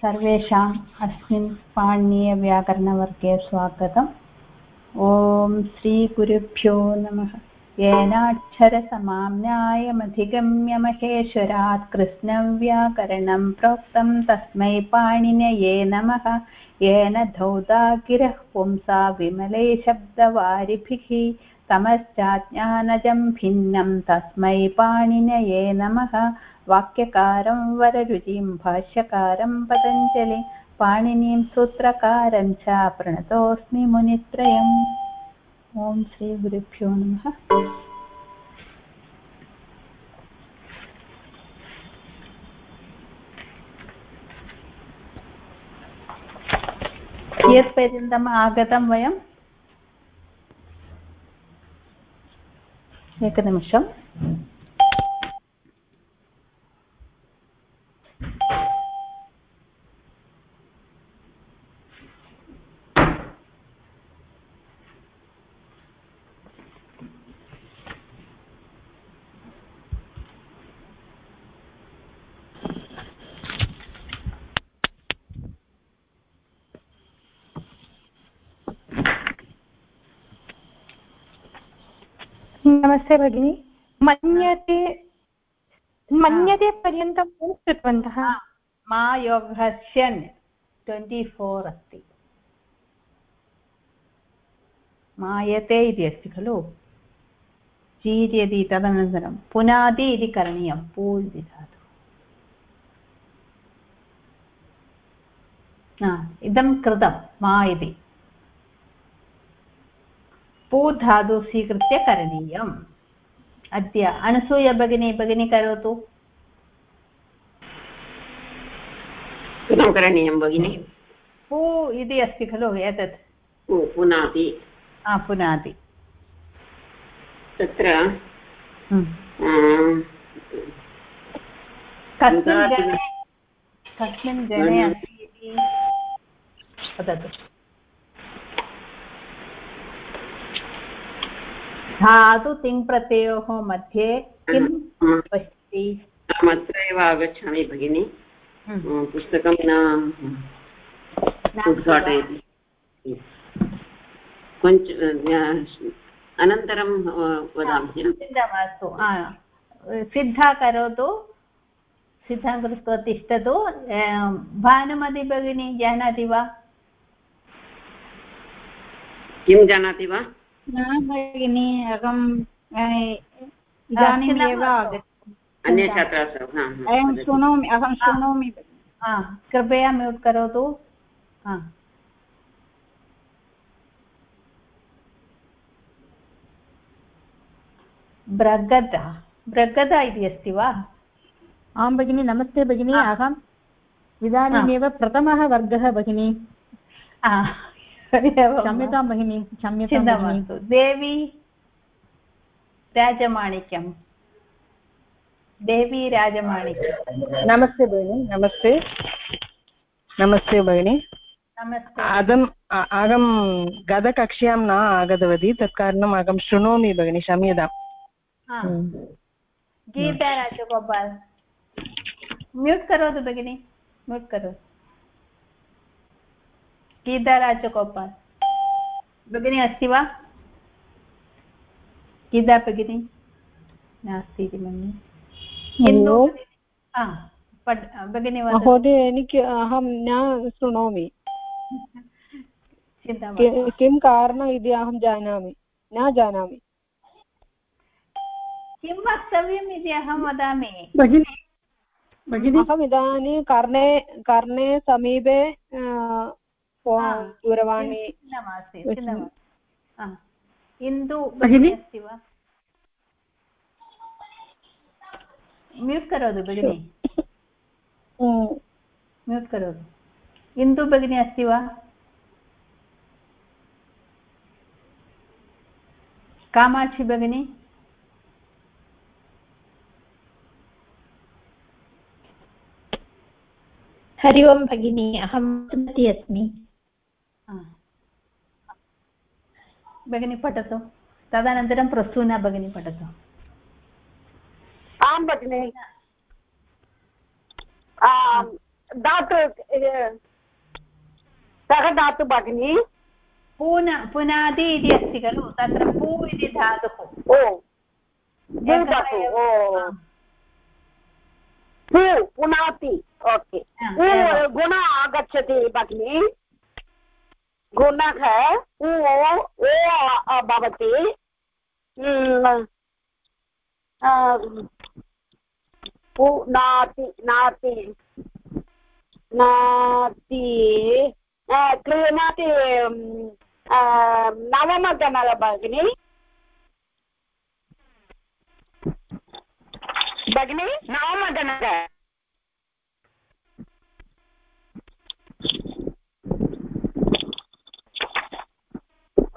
सर्वेषाम् अस्मिन् पाणिनीयव्याकरणवर्गे स्वागतम्। ॐ श्रीगुरुभ्यो नमः। येनाक्षरसमाम्नायमधिगम्य महेश्वरात् कृष्णं व्याकरणं प्रोक्तं तस्मै पाणिनये नमः। येन धौदागिरः पुंसा विमले शब्दवारिभिः। तमश्चाज्ञानजं भिन्नं तस्मै पाणिनये नमः। वाक्यकारं वररुचिं, भाष्यकारं पतञ्जलि, पाणिनीं सूत्रकारं च प्रणतोऽस्मि मुनित्रयम्। ॐ श्रीगुरुभ्यो नमः। कियत्पर्यन्तम् आगतं वयम्? एकनिमिषम्। नमस्ते भगिनि। मन्यते मन्यते पर्यन्तं कृतवन्तः? मा योगस्यन् ट्वेण्टि फोर् अस्ति। मायते इति अस्ति खलु। चीर्यति तदनन्तरं पुनादि इति करणीयं। पू इति धातु। इदं कृतं। मा इति। पू धातु स्वीकृत्य करणीयम्। अद्य अनसूय भगिनी भगिनी करोतु। करणीयं भगिनि? पू इति अस्ति खलु एतत्। पुनाति। पुनाति। तत्र हम्म। कस्मिन् गणे कस्मिन् गणे अस्ति इति वदतु धातु तिङ्प्रत्ययोः मध्ये किं पश्यति अत्र एव आगच्छामि भगिनि। हम्म। पुस्तकं न उद्घाटयति। किञ्च अनन्तरं वदामि। चिन्ता मास्तु। सिद्धा करोतु। सिद्धां कृत्वा तिष्ठतु भानुमति भगिनी जानाति वा? किं जानाति वा? न भगिनि अहम् इदानीमेव अन्ये छात्राः अहं शृणोमि अहं शृणोमि। कृपया म्यूट् करोतु। ब्रगद ब्रगद इति अस्ति वा? आं भगिनि नमस्ते भगिनि अहम् इदानीमेव प्रथमः वर्गः भगिनि। क्षम्यतां भगिनि क्षम्यतां मास्तु। देवी राजमाणिक्यं। देवी राजमाणिक्यं। नमस्ते भगिनि नमस्ते। नमस्ते भगिनि। अहम् अहं गतकक्ष्यां न आगतवती तत् कारणम् अहं शृणोमि भगिनि क्षम्यताम्। हम्म। गीता राजगोपाल्। म्यूट् करोतु भगिनि म्यूट् करोतु। गीता राजगोपाल्। भगिनी अस्ति वा? गीता भगिनी नास्ति इति मन्ये भगिनी महोदय अहं न शृणोमि किं कारणम् इति अहं जानामि? न जानामि? किं वक्तव्यम् इति अहं वदामि? भगिनि अहम् इदानीं कर्णे कर्णे समीपे दूरवाणी। इन्दु भगिनी अस्ति वा? म्यूट् करोतु भगिनि। म्यूट् करोतु। इन्दु भगिनी अस्ति वा? कामाक्षि भगिनी? हरि ओं भगिनी अहं अस्मि। भगिनी पठतु। तदनन्तरं प्रसूना भगिनी पठतु। आं भगिनि। धातु सः धातु भगिनी? पून पुनादि इति अस्ति खलु तत्र पू इति धातुः। ओ धातु ओ। पू पुनाति ओके। गुण आगच्छति भगिनी। गुणः उ ओ भवति। नाति नाति नाति क्रीणाति नवमगणः भगिनि। भगिनि? नवमगणः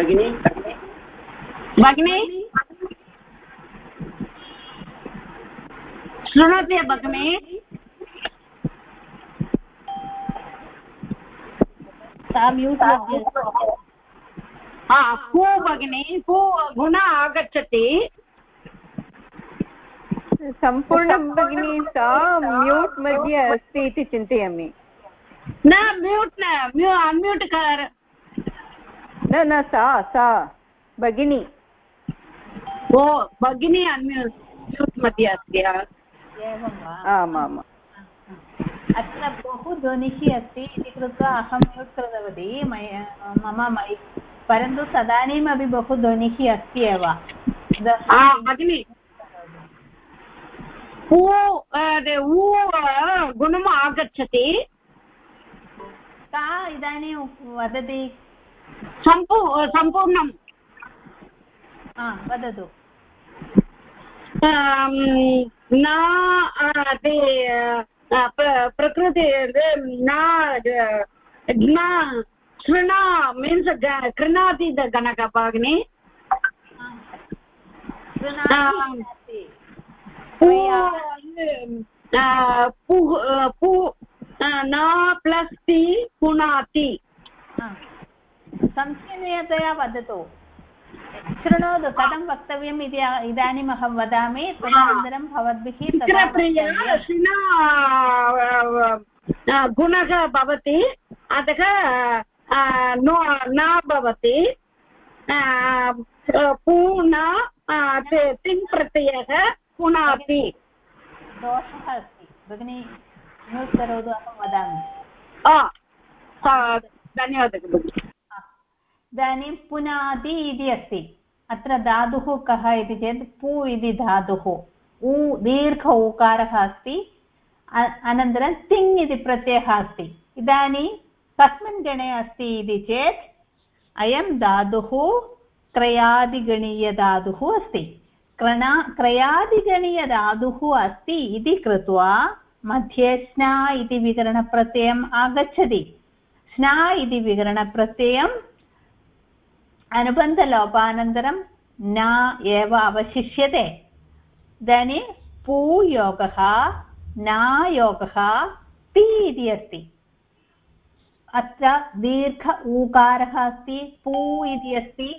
भगिनि। भगिनि? शृणोति भगिनि? सा म्यूट् हा हू भगिनि हू गुण आगच्छति। सम्पूर्णं भगिनी सा म्यूट् मध्ये अस्ति इति चिन्तयामि। न म्यूट् न म्यू अन्म्यूट् कर। न न सा सा भगिनी। ओ भगिनी अन्म्यूट् म्यूट् मध्ये अस्ति आमाम्। अत्र बहु ध्वनिः अस्ति इति कृत्वा अहं म्यूट् कृतवती मम मै परन्तु तदानीमपि बहु ध्वनिः अस्ति एव। भगिनि। ऊ ऊ गुणम् आगच्छति। का इदानीं वदति सम्पू सम्पूर्णं वदतु। न ते प्रकृति न शृणा मीन्स् कृणाति गणक भगिनि। न प्लस् ति पुनाति संक्षेपतया वदतु। शृणोतु कथं वक्तव्यम् इति इदानीम् अहं वदामि। तदनन्तरं भवद्भिः गुणः भवति। अतः नो न भवति। पूर्ण तिङ् प्रत्ययः पुनाति दोषः अस्ति। भगिनी म्यूट् करोतु अहं वदामि। धन्यवादः भगिनि। इदानीं पुनादि इति अस्ति। अत्र धातुः कः इति चेत् पु इति धातुः। उ दीर्घ ऊकारः अस्ति। अनन्तरं तिङ् इति प्रत्ययः अस्ति। इदानीं कस्मिन् गणे अस्ति इति चेत् अयं धातुः क्रयादिगणीयधातुः अस्ति। क्रना क्रयादिगणीयधातुः अस्ति इति कृत्वा मध्ये स्ना इति विकरणप्रत्ययम् आगच्छति। स्ना इति विकरणप्रत्ययम् अनुबन्धलोपानन्तरं न एव अवशिष्यते इदानीं पूयोगः नायोगः पि इति अस्ति अत्र दीर्घ ऊकारः अस्ति पू इति अस्ति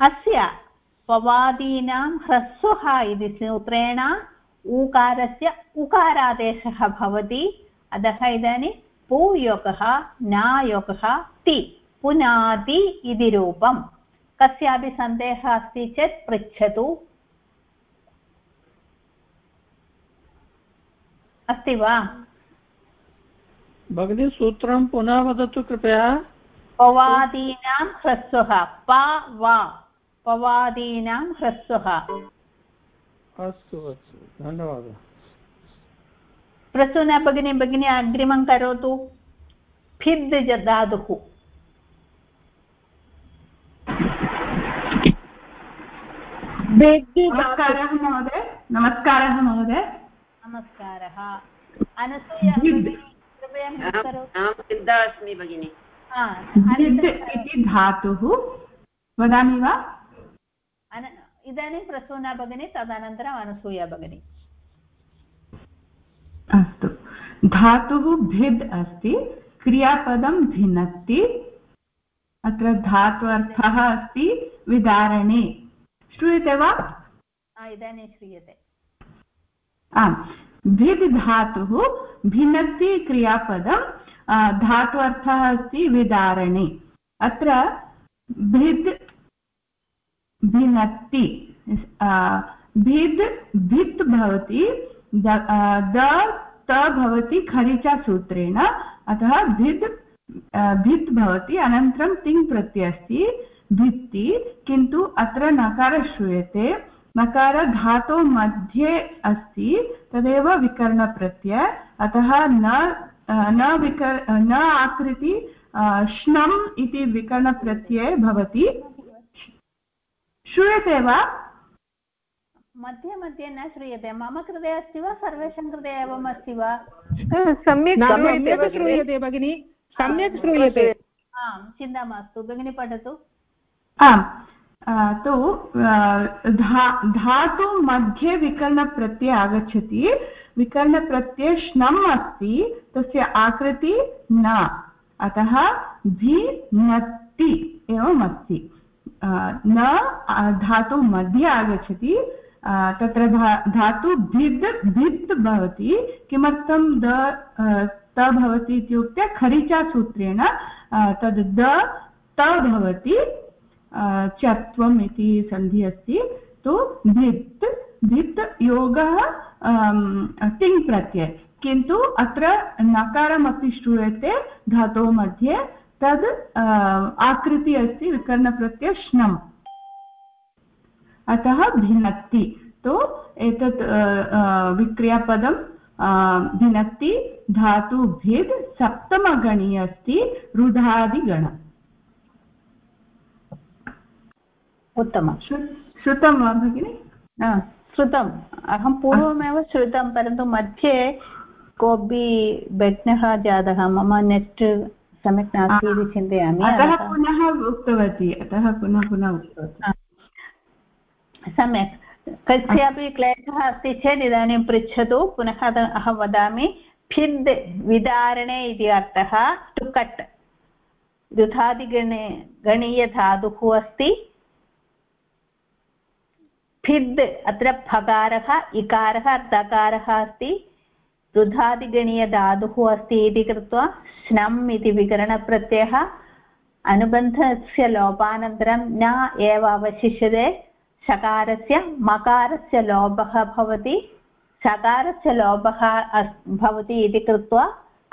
अस्य पवादीनां ह्रस्वः इति सूत्रेण ऊकारस्य उकारादेशः भवति अतः इदानीं पूयोगः नायोगः ति पुनाति इति रूपं। कस्यापि सन्देहः अस्ति चेत् पृच्छतु। अस्ति वा? भगिनी सूत्रं पुनः वदतु कृपया। पवादीनां ह्रस्वः। प वा। पवादीनां ह्रस्वः। अस्तु अस्तु। धन्यवादः। प्रसूना भगिनी भगिनी अग्रिमं करोतु। फिद् धातुः। नमस्कारः महोदय। नमस्कारः महोदय। नमस्कारः। अनसूया सिद्धा अस्मि भगिनि। इति धातुः। वदामि वा? इदानीं प्रसूना भगिनी तदनन्तरम् अनसूया भगिनी। अस्तु। धातुः भिद् अस्ति क्रियापदं भिन्नति अत्र धात्वर्थः अस्ति विदारणे। श्रूयते वा? इदानीं श्रूयते। आम् भिद् धातुः भिन्नति क्रियापदं धातु अर्थः अस्ति विदारणे। अत्र भिद् भिन्नति भिद् भित् भवति द त भवति खरिचासूत्रेण अतः भिद् भित् भवति अनन्तरं तिङ् प्रत्यय अस्ति भित्ति किन्तु अत्र नकारः श्रूयते। नकार धातोः मध्ये अस्ति तदेव विकरणप्रत्यय। अतः न न विकर न आकृति श्नम् इति विकरणप्रत्यये भवति। श्रूयते वा? मध्ये मध्ये न श्रूयते। मम कृते अस्ति वा सर्वेषां कृते एवम् अस्ति वा? सम्यक् श्रूयते। भगिनि। सम्यक् श्रूयते। आं चिन्ता मास्तु। भगिनी पठतु। आम् तु धा, धातु मध्ये विकरणप्रत्यय आगच्छति विकरणप्रत्यये श्नम् अस्ति, तस्य आकृति न, अतः भि नति एवम् अस्ति। न धातु मध्ये आगच्छति तत्र धातु भिद् भित् भवति, किमर्थं द त भवति इत्युक्ते खरिचासूत्रेण तद् द, त भवति चत्वम् इति सन्धि अस्ति। तु भित् भित् योगः तिङ् प्रत्यय। किन्तु अत्र नकारमपि श्रूयते धातोः मध्ये। तद् आकृति अस्ति, विकरणप्रत्यय श्नम्। अतः भिन्नति तु एतत् विक्रियापदं भिन्नति धातु भिद् सप्तमगणी अस्ति रुधादिगणम् उत्तमं श्रुतं वा भगिनि? श्रुतम्। अहं पूर्वमेव श्रुतं परन्तु मध्ये कोऽपि विघ्नः जातः। मम नेट् सम्यक् नास्ति इति चिन्तयामि। अतः पुनः उक्तवती। अतः पुनः पुनः उक्तवती। सम्यक्। कस्यापि क्लेशः अस्ति चेत् इदानीं पृच्छतु। पुनः अहं वदामि फिद् विदारणे इति अर्थः टु कट् रुधादिगणे गणीयधातुः अस्ति। फिद् अत्र फकारः, इकारः दकारः अस्ति। रुधादिगणीयधातुः अस्ति इति कृत्वा श्नम् इति विकरणप्रत्ययः। अनुबन्धस्य लोपानन्तरं न एव अवशिष्यते। शकारस्य मकारस्य लोपः भवति। शकारस्य लोपः भवति इति कृत्वा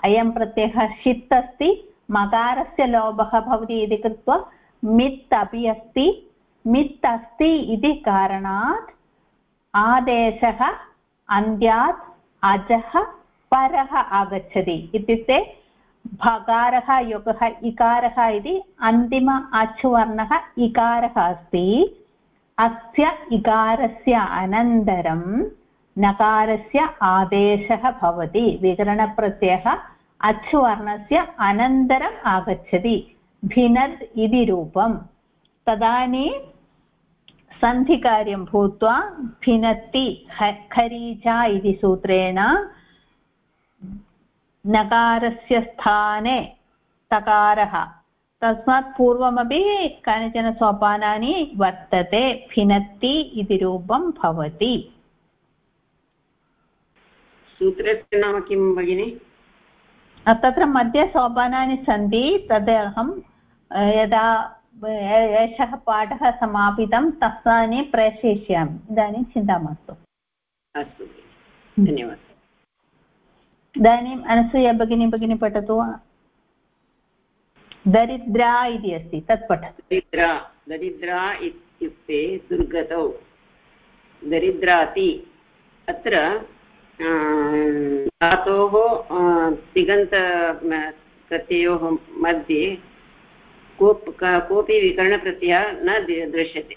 अयं प्रत्ययः षित् अस्ति। मकारस्य लोपः भवति इति कृत्वा मित् अपि अस्ति। मित् अस्ति इति कारणात् आदेशः अन्त्यात् अजः परः आगच्छति इत्युक्ते भकारः, योगः, इकारः इति अन्तिम अचुवर्णः इकारः अस्ति। अस्य इकारस्य अनन्तरं नकारस्य आदेशः भवति। विकरणप्रत्ययः अचुवर्णस्य अनन्तरम् आगच्छति। भिनद् इति रूपं तदानीं सन्धिकार्यं भूत्वा भिनत्ति खरीचा इति सूत्रेण नकारस्य स्थाने तकारः। तस्मात् पूर्वमपि कानिचन सोपानानि वर्तते भिनत्ति इति रूपं भवति। सूत्रस्य नाम किं भगिनि? तत्र मध्ये सोपानानि सन्ति तद् अहं यदा एषः पाठः समापितं तदानीं प्रेषयिष्यामि. इदानीं चिन्ता मास्तु. अस्तु धन्यवादः. इदानीम् अनसूया भगिनी भगिनी पठतु दरिद्रा इति अस्ति तत् पठतु दरिद्रा दरिद्रा इत्युक्ते दुर्गतौ. दरिद्राति अत्र धातोः तिगन्त प्रत्ययोः मध्ये कोप् कोऽपि विकरणप्रत्ययः न दृश्यते,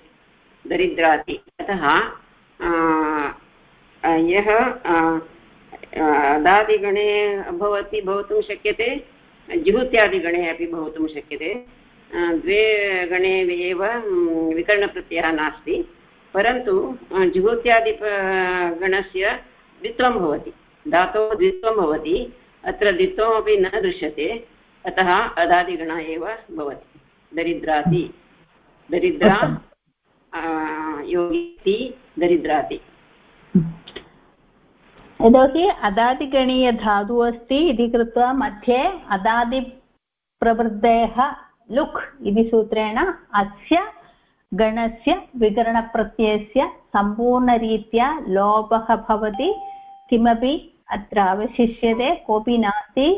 दरिद्राति। अतः यः दादिगणे भवति भवितुं शक्यते, जिहुत्यादिगणे अपि भवितुं शक्यते। द्वे गणे एव विकरणप्रत्ययः नास्ति, परन्तु जुहोत्यादि गणस्य द्वित्वं भवति। धातोः द्वित्वं भवति, अत्र द्वित्वमपि न दृश्यते, अतः अदादिगणः एव भवति। दरिद्राति। दरिद्रा योगिति दरिद्राति। यतोहि अदादिगणीयधातुः अस्ति इति कृत्वा मध्ये अदादिप्रवृद्धेः लुक् इति सूत्रेण अस्य गणस्य विकरणप्रत्ययस्य सम्पूर्णरीत्या लोपः भवति किमपि अत्र अवशिष्यते कोऽपि नास्ति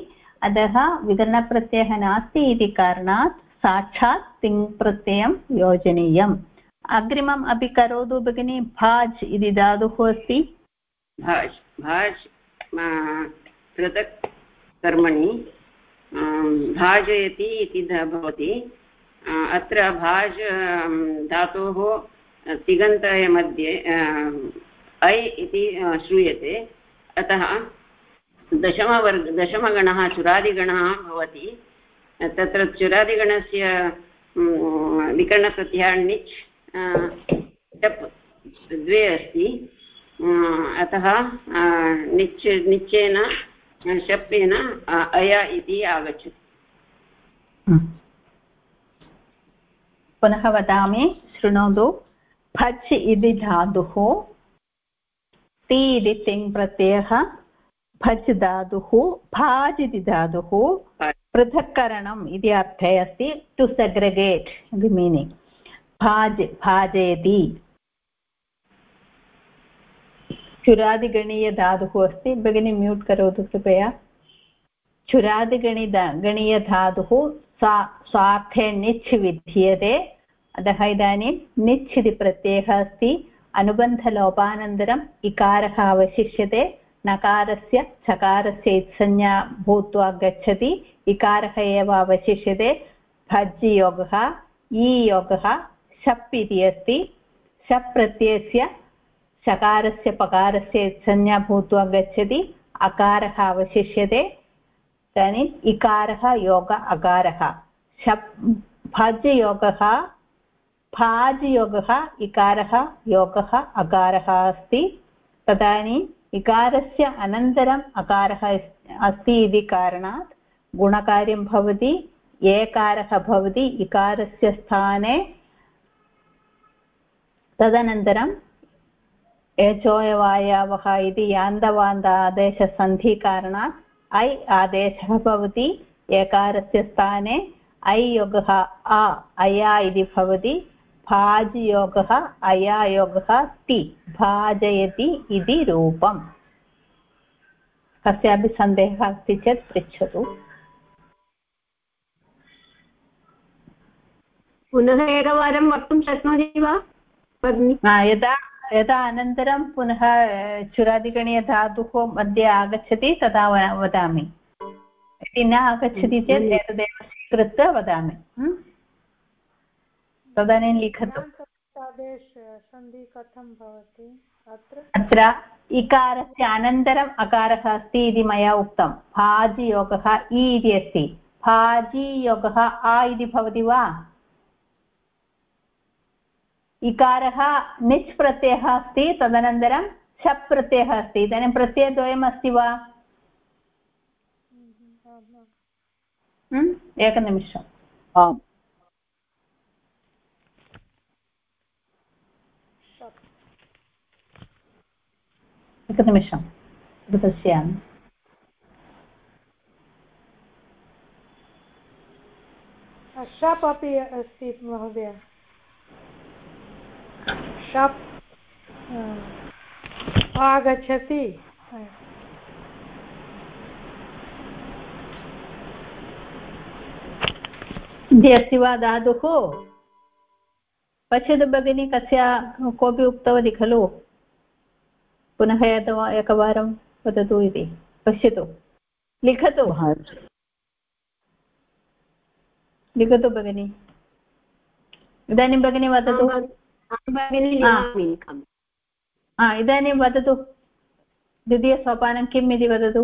अतः विकरणप्रत्ययः नास्ति इति कारणात् साक्षात् तिङ्प्रत्ययं योजनीयम्। अग्रिमम् अपि करोतु भगिनि, भाज् इति धातुः अस्ति। भाज् भाज् पृथक् कर्मणि भाजयति इति भवति। अत्र भाज् धातोः तिगन्तमध्ये ऐ इति श्रूयते। अतः दशमवर्ग, दशमगणः, चुरादिगणः भवति। तत्र चुरादिगणस्य विकरणप्रत्ययः णिच् टप् द्वे अस्ति. अतः निच् निश्चयेन शप्पेन अय इति आगच्छति. पुनः वदामि शृणोतु. भच् इति धातुः ति इति तिङ् प्रत्ययः भच् धातुः भाज् इति धातुः पृथक्करणम् इति अर्थे अस्ति टु सेग्रेगेट् इति मीनिङ्ग् भाज्, भाजयति. चुरादिगणीयधातुः अस्ति. भगिनी म्यूट् करोतु कृपया. चुरादिगणित गणीयधातुः सा, स्वार्थे निच् विधीयते अतः इदानीं निच् इति प्रत्ययः अस्ति. अनुबन्धलोपानन्तरम् इकारः अवशिष्यते. नकारस्य, चकारस्य इत्संज्ञा भूत्वा गच्छति. इकारः एव अवशिष्यते। भज् योगः, ई योगः, शप् इति अस्ति। शप् प्रत्ययस्य चकारस्य पकारस्य संज्ञा भूत्वा गच्छति। अकारः अवशिष्यते। इदानीम् इकारः योग अकारः। शप् भाज्ययोगः भाज्ययोगः इकारः योगः अकारः अस्ति। तदानीम् इकारस्य अनन्तरम् अकारः अस्ति इति कारणात् गुणकार्यं भवति, एकारः भवति, इकारस्य स्थाने। तदनन्तरं एचोयवायावः इति यान्दवान्द आदेशसन्धिकारणात्, ऐ आदेशः भवति, एकारस्य स्थाने। ऐ योगः आ, अया इति भवति भाजयोगः अयायोगः ति, भाजयति इति रूपम्। कस्यापि सन्देहः अस्ति चेत् पृच्छतु। पुनः एकवारं वक्तुं शक्नोति वा यदा यदा अनन्तरं पुनः चुरादिगणीयधातुः मध्ये आगच्छति तदा वदामि। यदि न आगच्छति चेत् एतदेव स्वीकृत्य वदामि। तदानीं लिखतु। अत्र? इकारस्य अनन्तरम् अकारः अस्ति इति मया उक्तं। भाजियोगः इ इति अस्ति। भाजियोगः आ इति भवति वा? इकारः निच् प्रत्ययः अस्ति तदनन्तरं शप् प्रत्ययः अस्ति। इदानीं प्रत्ययद्वयम् अस्ति वा एकनिमिषम्। आम्। एकनिमिषं पश्यामि शप् अपि अस्ति महोदय। शप् आगच्छति अस्ति वा धातुः पश्यतु भगिनी कस्य कोऽपि उक्तवती खलु? पुनः एकवारं वदतु इति। पश्यतु। लिखतु। लिखतु भगिनि। इदानीं भगिनी वदतु। इदानीं वदतु द्वितीयसोपानं किम् इति वदतु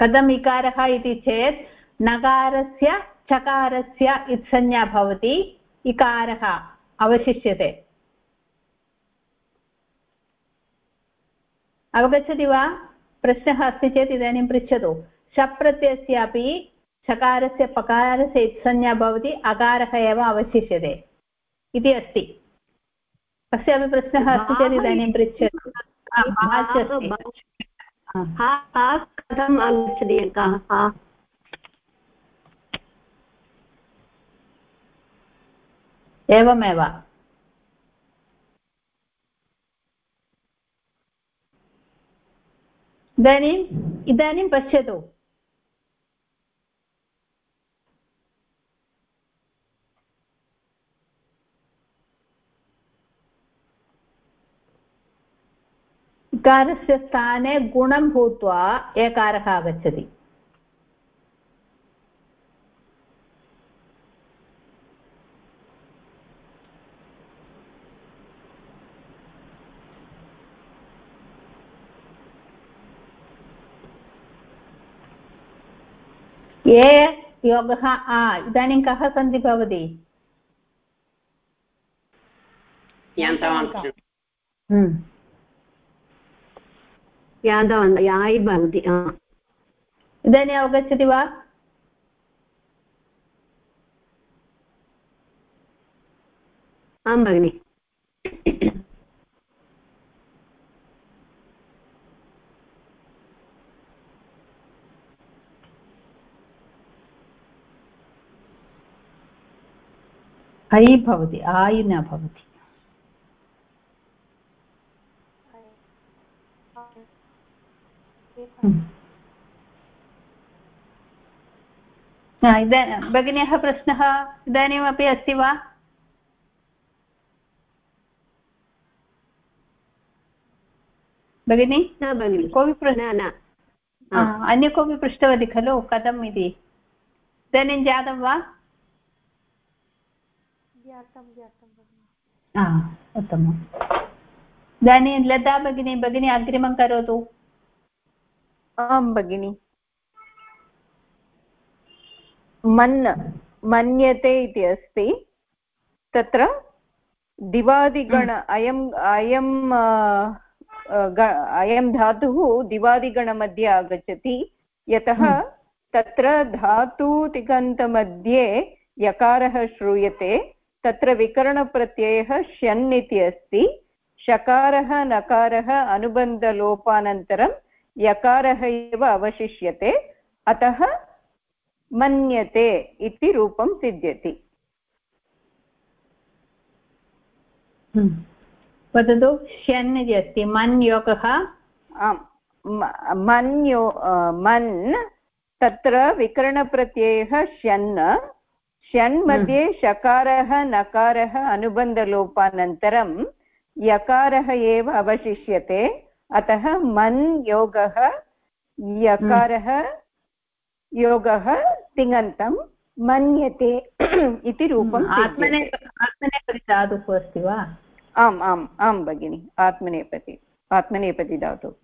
कथम् इकारः इति चेत् नकारस्य चकारस्य इत्संज्ञा भवति इकारः अवशिष्यते अवगच्छति वा प्रश्नः अस्ति चेत् इदानीं पृच्छतु. शप्रत्ययस्यापि चकारस्य पकारस्य इत्संज्ञा भवति अकारः एव अवशिष्यते इति अस्ति। कस्यापि प्रश्नः अस्ति चेत् इदानीं पृच्छतु। कथम् आगच्छति एवमेव। इदानीम् इदानीं पश्यतु। इकारस्य स्थाने गुणं भूत्वा एकारः आगच्छति। ये योगः आ इदानीं कः सन्धि भवति? यादवन् यायि भवति इदानीम् अवगच्छति वा आं भगिनि ऐ भवति आयु न भवति इदानीं भगिन्याः प्रश्नः इदानीमपि अस्ति वा? भगिनि? न भगिनि। कोऽपि प्रश्नः न अन्य कोऽपि पृष्टवती खलु? कथम् इति? इदानीं जातं वा? उत्तमम्। इदानीं लता भगिनी भगिनी अग्रिमं करोतु। आं भगिनि। मन् मन्यते इति अस्ति। तत्र दिवादिगण हम्म। अयम् अयं अयं धातुः दिवादिगणमध्ये आगच्छति। यतः हम्म। तत्र धातुतिगन्तमध्ये यकारः श्रूयते। तत्र विकरणप्रत्ययः शन् इति अस्ति। शकारः नकारः अनुबन्धलोपानन्तरं यकारः एव अवशिष्यते। अतः मन्यते इति रूपं सिद्ध्यति। हम्म। वदतु शन् इति अस्ति मन् योगः? आम् मन् यो मन् तत्र विकरणप्रत्ययः शन् षण् हम्म। मध्ये शकारः नकारः अनुबन्धलोपानन्तरं यकारः एव अवशिष्यते। अतः मन् योगः यकारः योगः तिङन्तं मन्यते इति रूपम् हम्म, आत्मने आत्मनेपदी धातुः अस्ति वा? आम् आम् आं भगिनि आत्मनेपदी आत्मनेपदी धातुः।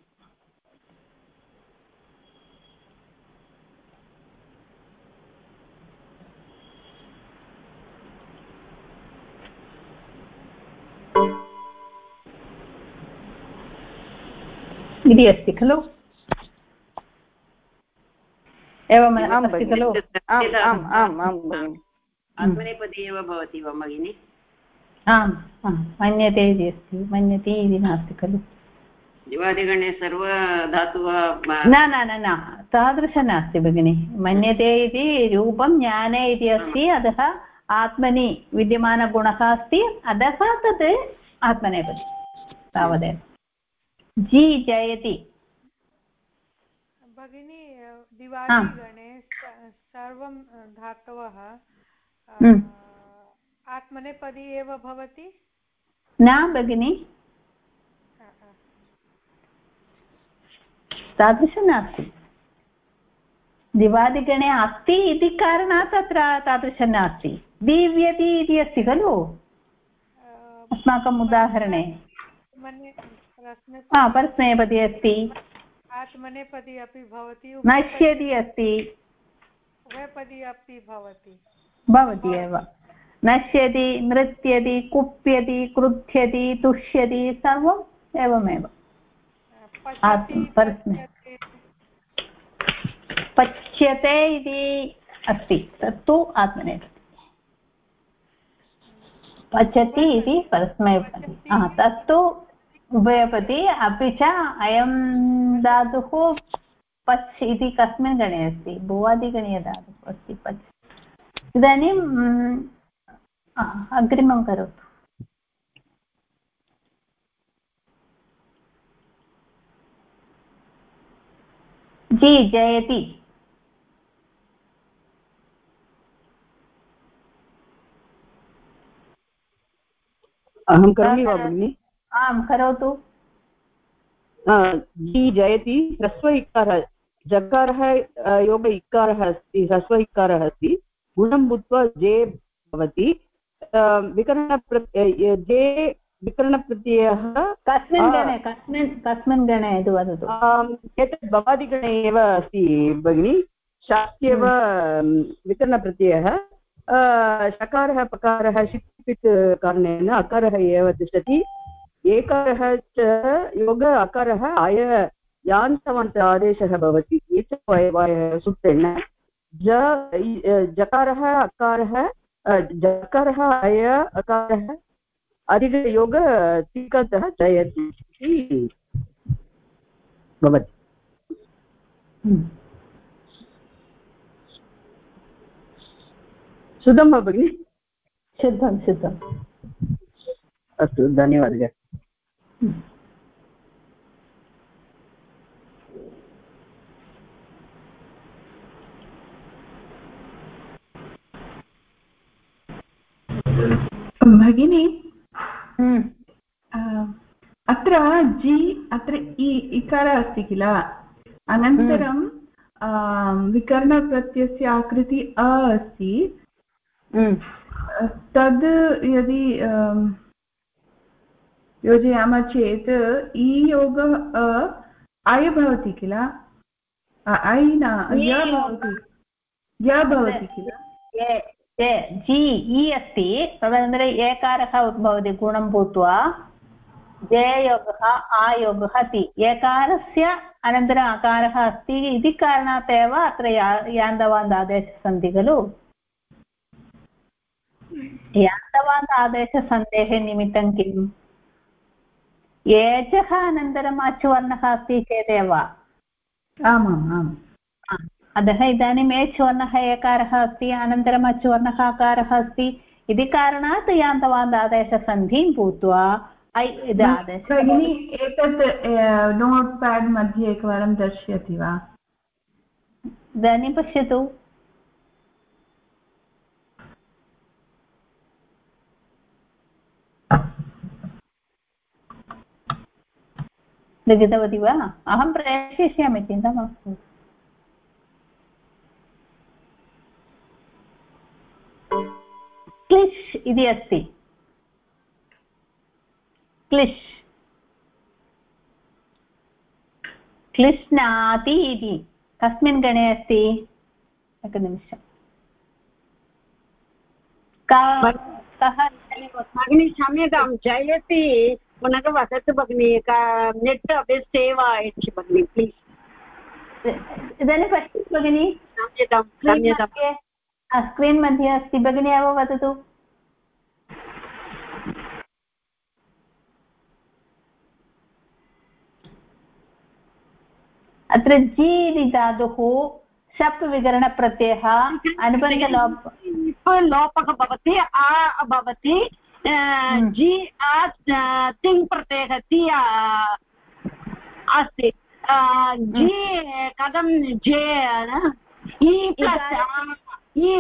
इति अस्ति खलु? एवम् अस्ति खलु? आम् आम् आम् भगिनि। आत्मनेपदी एव भवति वा भगिनि? आम् मन्यते इति अस्ति मन्यते इति नास्ति खलु। दिवादिगणे सर्वधातुः न न न न तादृश नास्ति भगिनि। मन्यते इति रूपं ज्ञाने इति अस्ति अतः आत्मनि विद्यमानगुणः अस्ति अतः तत् आत्मनेपदी तावदेव। जी जयति। भगिनी दिवालीगणे सर्वं धातवः हम्म। आत्मनेपदी एव भवति? न भगिनि। तादृशं नास्ति। दिवादिगणे अस्ति इति कारणात् अत्र तादृशं नास्ति। दीव्यति इति अस्ति खलु? अस्माकम् उदाहरणे। परस्मैपदी अस्ति। आत्मनेपदी अपि भवति नश्यति अस्ति। उभयपदी अपि भवति। भवति एव। नश्यति नृत्यति कुप्यति क्रुध्यति तुष्यति सर्वम् एवमेव। पच्यते इति अस्ति तत्तु आत्मनेपदी। पचति इति परस्मैपदी तत्तु उभयपदी अपि च अयं धातुः पच् इति कस्मिन् गणे अस्ति भुवादिगणीयधातुः अस्ति पच्। इदानीं अग्रिमं करोतु। जी जयति। अहं करोमि वा भगिनि? आं करोतु। जी जयति। ह्रस्व इकारः जकारः योग इकारः अस्ति ह्रस्व इकारः अस्ति। गुणं भूत्वा जे भवति। विकरणप्र जे विकरणप्रत्ययः कस्मिन् गणे कस्मिन् कस्मिन् गणे इति वदतु। एतत् भवादिगणे एव अस्ति भगिनि। शास्त्येव हम्म। विकरणप्रत्ययः। शकारः पकारः शिपित् कारणेन अकारः एव तिष्ठति। एकारः च योग अकारः आय यान्तवन्त आदेशः भवति। सूत्रेण ज जकारः अकारः जकारः अय अकारः अधिकयोग तिकतः जयति इति भवति। शुद्धं वा भगिनि? शुद्धं शुद्धम् अस्तु धन्यवादः। भगिनी हम्म। अत्र जि अत्र इ इकारः अस्ति किल अनन्तरं हम्म। विकरणप्रत्ययस्य आकृति अ अस्ति हम्म। तद् यदि योजयामः चेत् इ योगः अय भवति किल ऐ न य भवति य भवति किल जि इ अस्ति तदनन्तरम् एकारः उद्भवति गुणं भूत्वा जयोगः आयोगः अस्ति एकारस्य अनन्तरम् अकारः अस्ति इति कारणात् एव अत्र या यान्दवान्त् आदेशः सन्ति खलु यान्दवान्त् आदेशसन्धेः निमित्तं किम् एजः अनन्तरम् अचुवर्णः अस्ति चेदेव आमाम् आम् अतः इदानीम् एच् वर्णः एकारः अस्ति अनन्तरम् अच् वर्णः आकारः अस्ति इति कारणात् यान्तवान्त् आदेशसन्धिं भूत्वा ऐ भगिनि एतत् नोट् पेड् मध्ये एकवारं दर्शयति वा? इदानीं पश्यतु। लिखितवती वा? अहं प्रेषयिष्यामि चिन्ता मास्तु। क्लिश् इति अस्ति। क्लिश्। क्लिश्नाति इति। कस्मिन् गणे अस्ति। एकनिमिषम् भगिनी क्षम्यतां जयति। पुनः वदतु भगिनि नेट् अपि सेव आयच्छति भगिनि प्लीस् इदानीं पश्यतु भगिनि स्क्रीन् मध्ये अस्ति भगिनी एव वदतु अत्र जी इति धातुः शप् विकरणप्रत्ययः अनुबन्धलोप लोपः। भवति आ भवति। जि आ तिङ् प्रत्ययः ति अस्ति जी हम्म। कथं जे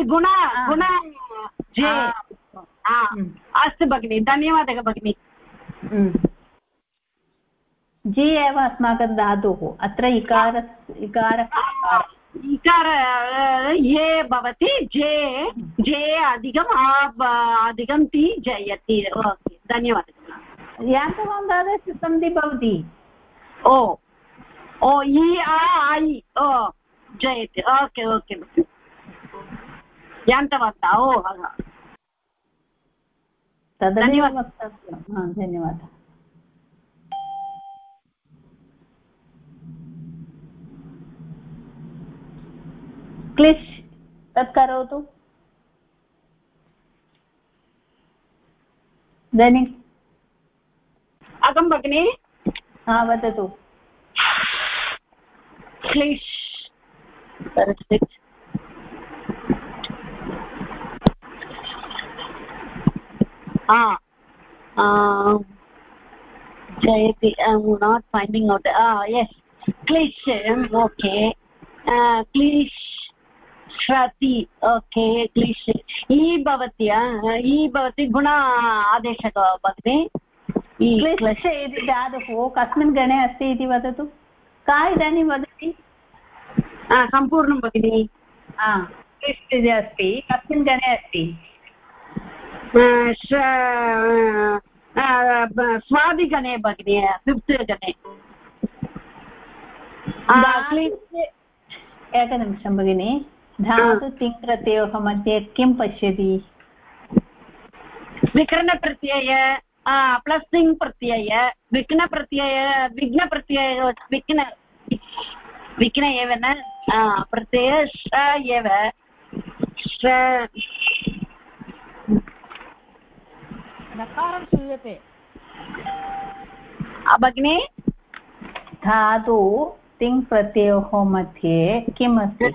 गुण गुण अस्तु भगिनि धन्यवादः भगिनि। जि एव अस्माकं धातुः अत्र इकार इकारः इकार ये भवति जे जे अधिकम् आब् अधिकं ति जयति। ओके धन्यवादः। यान्तवान्तादस्य सन्धि भवति। ओ ओ इ आ ऐ ओ जयति। Okay okay. यान्तवन्तः ओ वक्तव्यं धन्यवादः। क्लिश् तत् करोतु इदानीं अहं भगिनि हा वदतु क्लिश् jayati i'm not finding out ah yes clish okay uh, clish श्रति ओके क्लिश् ई भवति ई भवति गुण आदेशः भगिनि। क्लिश् इति धातुः कस्मिन् गणे अस्ति इति वदतु। का इदानीं वदति? सम्पूर्णं भगिनि। क्लिश् इति अस्ति। कस्मिन् गणे अस्ति? स्वादिगणे भगिनि फिफ्त् गणे। एकनिमिषं भगिनि। धातु तिङ् प्रत्ययोः मध्ये किं पश्यति विकरणप्रत्यय प्लस् तिङ् प्रत्यय विघ्नप्रत्यय विघ्नप्रत्यय विघ्न विघ्न एव न प्रत्यय श एव नकारं श्रूयते भगिनि धातु तिङ् प्रत्ययोः मध्ये किम् अस्ति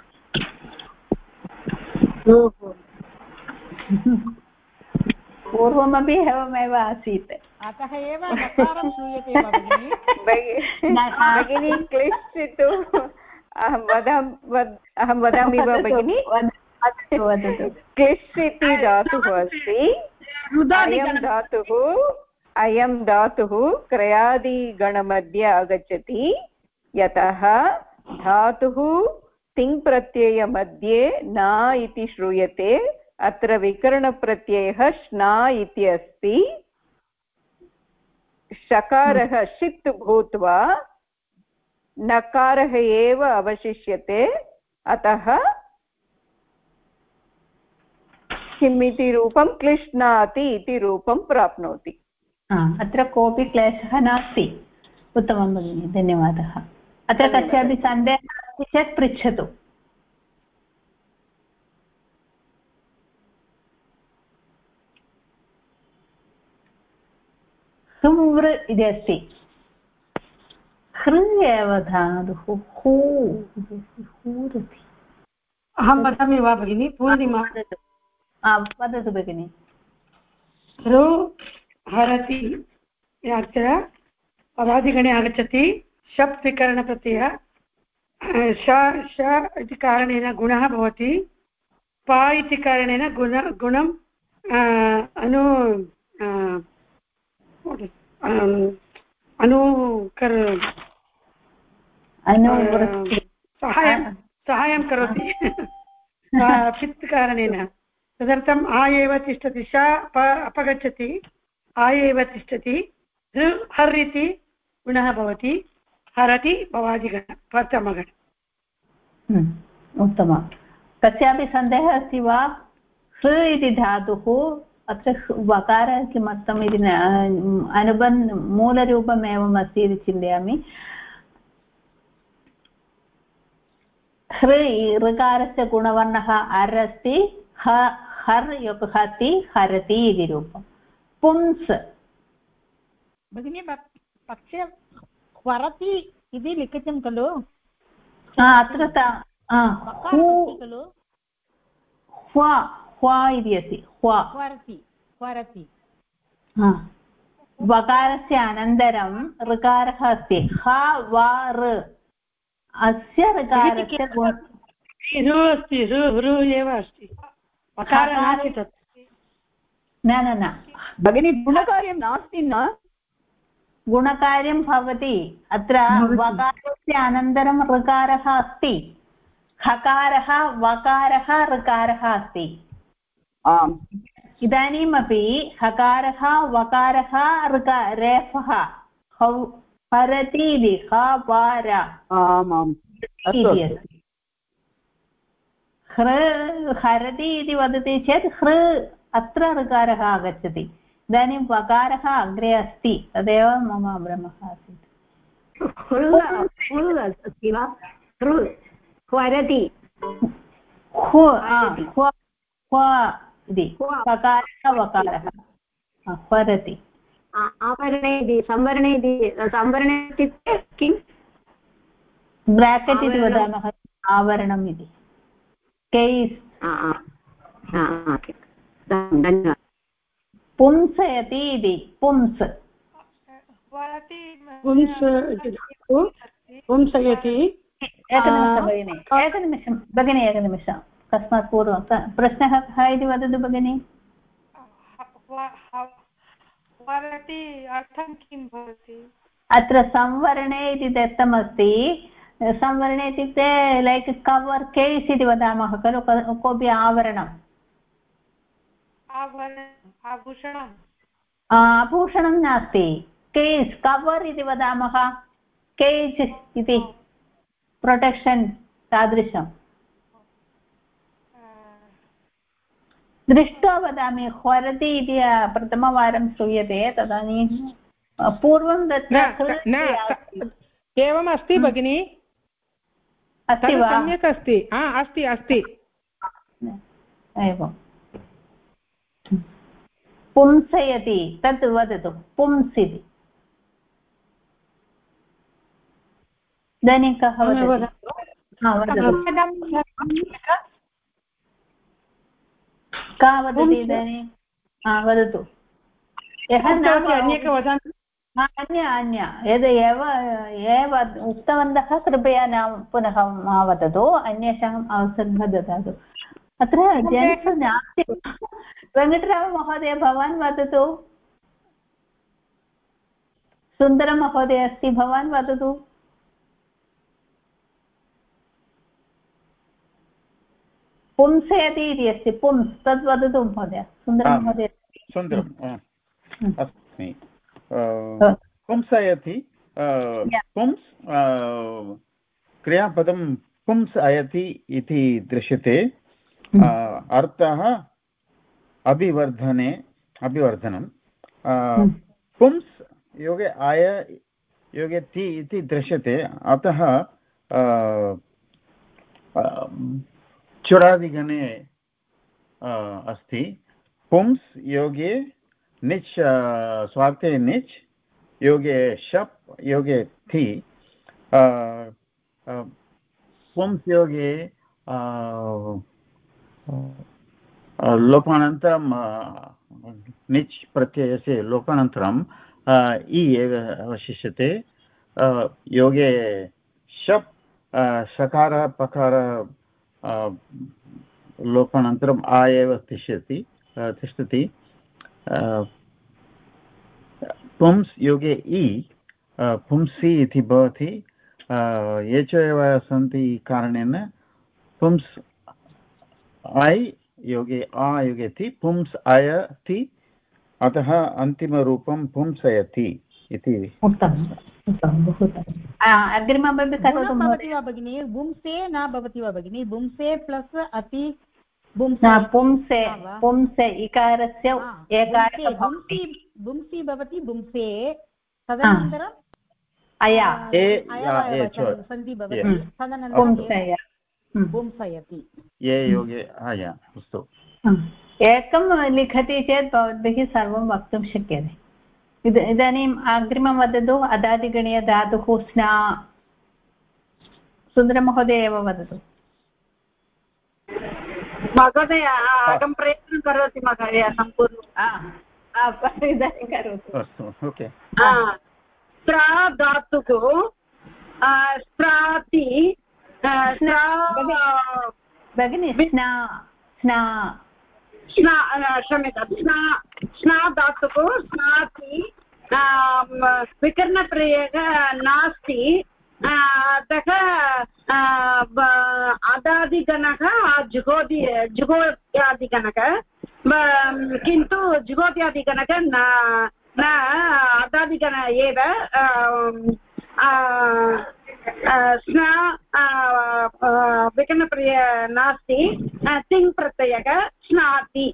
पूर्वमपि एवमेव आसीत्। अतः एव नकारं श्रूयते भगिनी। क्लिश्चितु अहं वदामि अहं वदामि वा भगिनि। क्लिश् इति धातुः अस्ति। अयं धातुः अयं धातुः क्रयादिगणमध्ये आगच्छति। यतः धातुः तिङ्प्रत्ययमध्ये न इति श्रूयते अत्र विकरणप्रत्ययः श्ना इति अस्ति। शकारः षित् भूत्वा नकारः एव अवशिष्यते अतः किम् इति रूपं क्लिश्नाति इति रूपं प्राप्नोति। अत्र कोऽपि क्लेशः नास्ति। उत्तमं भगिनि धन्यवादः। अत्र कस्यापि सन्देहः अस्ति चेत् पृच्छतु हृवृ इति अस्ति हृ एव धातुः हू हूरति अहं वदामि वा भगिनि पूर्णिमा। वदतु। भगिनि। ऋ हरति अत्र पदादिगणे आगच्छति शप् विकरणप्रत्ययः श श इति कारणेन गुणः भवति प इति कारणेन गुण गुणं अनु अनुकर् सहायं सहायं करोति। पित् कारणेन। तदर्थम् आ एव तिष्ठति श अपगच्छति। आ एव तिष्ठति। हर् इति गुणः भवति। हरति भवादिगण प्रथमगण उत्तमं कस्यापि सन्देहः अस्ति वा? हृ इति धातुः अत्र वकारः किमर्थम् इति अनुबन् मूलरूपम् एवम् अस्ति इति चिन्तयामि। हृ ऋकारस्य गुणवर्णः अर् अस्ति ह हर् युगहति हरति इति रूपं पुंस्। भगिनी पक्षे वरति इति लिखितं खलु? अत्र खलु? ह्वा ह्वा इति अस्ति ह्वा। स्वरति स्वरति वकारस्य अनन्तरं ऋकारः अस्ति ह वा ऋ। अस्य ऋकारस्य ऋ अस्ति? ऋ ऋ एव अस्ति। न न न। भगिनी गुणकार्यं नास्ति न? गुणकार्यं भवति। अत्र वकारस्य अनन्तरं ऋकारः अस्ति। हकारः वकारः ऋकारः अस्ति। आम्। इदानीमपि हकारः वकारः ऋका रेफः हरति इति हवार आमाम्। हृ हरति इति वदति चेत् हृ अत्र ऋकारः आगच्छति। इदानीं वकारः अग्रे अस्ति तदेव मम भ्रमः आसीत्। अस्ति वा? इति वकारः वकारः। वरति आवरणे इति संवरणे इति संवरणे इत्युक्ते किं ब्राकेट् इति वदामः आवरणम् इति। केस् धन्यवादः। पुंसयति इति पुंस्। पुंसयति। एकनिमिषं भगिनि एकनिमिषं। भगिनि एकनिमिषं। तस्मात् पूर्वं प्रश्नः कः इति वदतु भगिनि। अर्थं किं भवति? अत्र संवरणे इति दत्तमस्ति संवरणे इत्युक्ते लैक् कवर् केस् इति वदामः खलु कोऽपि आभूषणम् आभूषणं? नास्ति। केस् कवर् इति वदामः। केज् इति प्रोटेक्षन् तादृशम् दृष्ट्वा वदामि ह्वरति इति प्रथमवारं श्रूयते तदानीं पूर्वं तत्र एवम् अस्ति। भगिनि। अस्ति वा? सम्यक् अस्ति। अस्ति अस्ति। एवं पुंसयति तत् वदतु पुंस् इति इदानीं कः का वदति इदानीं? वदतु। यः अन्य अन्य। यद् एव एव उक्तवन्तः कृपया न पुनः मा वदतु। अन्येषाम् अवसरः ददातु अत्र जेन्स् नास्ति वेङ्कटराममहोदय भवान् वदतु सुन्दरमहोदय अस्ति भवान् वदतु पुंसयति इति अस्ति पुंस् तद् वदतु महोदय सुन्दरमहोदय सुन्दरम् अस्मि पुंसयति पुंस् क्रियापदं पुंस् अयति इति दृश्यते अर्थः अभिवर्धने अभिवर्धनं। पुंस् योगे आय योगे ति इति दृश्यते। अतः चुरादिगणे अस्ति। पुंस् योगे निच् स्वार्थे निच् योगे शप् योगे थि पुंस् योगे लोपानन्तरं निच् प्रत्ययस्य लोपानन्तरं इ एव अवशिष्यते। योगे शप् सकार, पकार लोपानन्तरम् आ एव तिष्ठति तिष्ठति। पुंस्, योगे इ पुंसि इति भवति। ये च एव सन्ति कारणेन, पुंस् ऐ योगे आ योगे ति पुंस् अयति अतः अन्तिमरूपं पुंसयति इति। अग्रिममपि भवति भगिनि? बुंसे न भवति वा भगिनि? बुंसे प्लस् अति पुंसे। पुंसे इकारस्य बुंसि भवति। बुंसे तदनन्तरम् अया। सन्धि भवति। तदनन्तरं बुंसयति ये योगे अया अस्तु। एकं लिखति चेत् भवद्भिः सर्वं वक्तुं शक्यते। इद इदानीम् अग्रिमं वदतु अदादिगणीयधातुः स्ना। सुन्दरमहोदय एव वदतु। महोदय अहं प्रयत्नं करोति महोदय इदानीं करोतु। ओके। धातुः स्त्राति भगिनि स्ना स्ना। स्ना क्षम्यतां स्ना स्ना धातुः स्नाति विकरणप्रयोगः नास्ति। अतः अदादिगणः जुहोदि जुहोत्यादिगणः किन्तु जुहोत्यादिगणः न न अदादिगण एव स्ना विकरणप्रिय नास्ति तिङ् प्रत्ययः स्नाति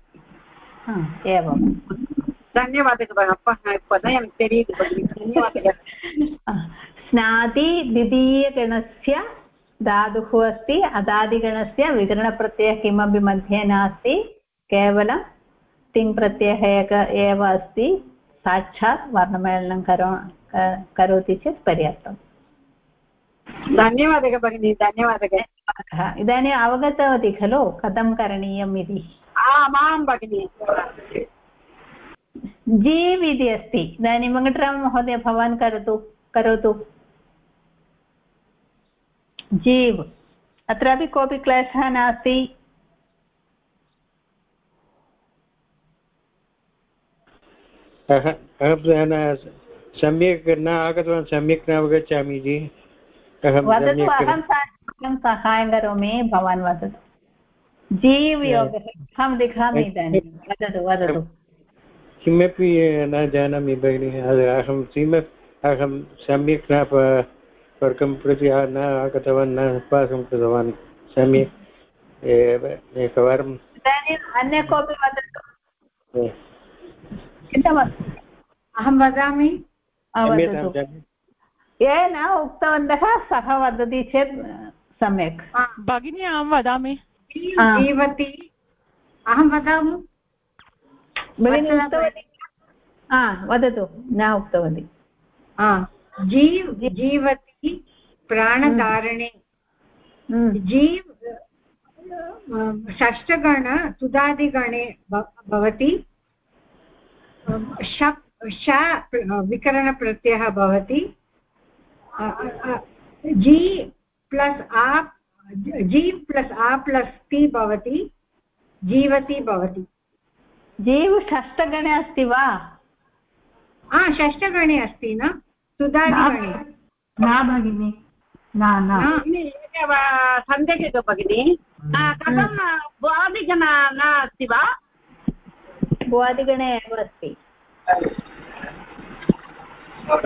एवं धन्यवादः वयं तेरीति स्नाति द्वितीयगणस्य धातुः अस्ति अदादिगणस्य विकरणप्रत्ययः किमपि मध्ये नास्ति केवलं तिङ्प्रत्ययः एक एव अस्ति साक्षात् वर्णमेलनं करो करोति चेत् पर्याप्तम् धन्यवादः भगिनी धन्यवादः। इदानीम् अवगतवती खलु? कथं करणीयम् इति? आमां भगिनि जीव् इति अस्ति। इदानीं वेङ्कटराम महोदय भवान् करोतु करोतु। जीव्। अत्रापि कोऽपि क्लेशः नास्ति? सम्यक् न आगतवान् सम्यक् न अवगच्छामि जि वदतु अहं साहाय्यं करोमि भवान् वदतु। जीव योगः अहं लिखामि इदानीं। वदतु वदतु। किमपि न जानामि भगिनि अहं किमपि अहं सम्यक् न वर्गं प्रति न आगतवान् न पाकं कृतवान्। सम्यक् एकवारम्। इदानीम् अन्य कोऽपि वदतु? चिन्ता मास्तु। अहं वदामि ये न उक्तवन्तः सः वदति चेत् सम्यक्। भगिनी अहं वदामि। जीवति अहं वदामि। भगिनी उक्तवती? हा वदतु न उक्तवती। जीव जीवति प्राणधारणे। जीव षष्ठगण तुदादिगणे भवति। शप् श विकरणप्रत्ययः भवति। जि प्लस् आ जि प्लस् आ प्लस् ति भवति जीवति भवति। जीव षष्ठगणे अस्ति वा? हा षष्ठगणे अस्ति न? सुधादिगणे। न भगिनि। न न। सन्देहः भगिनि। कथं भ्वादिगण न अस्ति वा? भुवादिगणे एव अस्ति।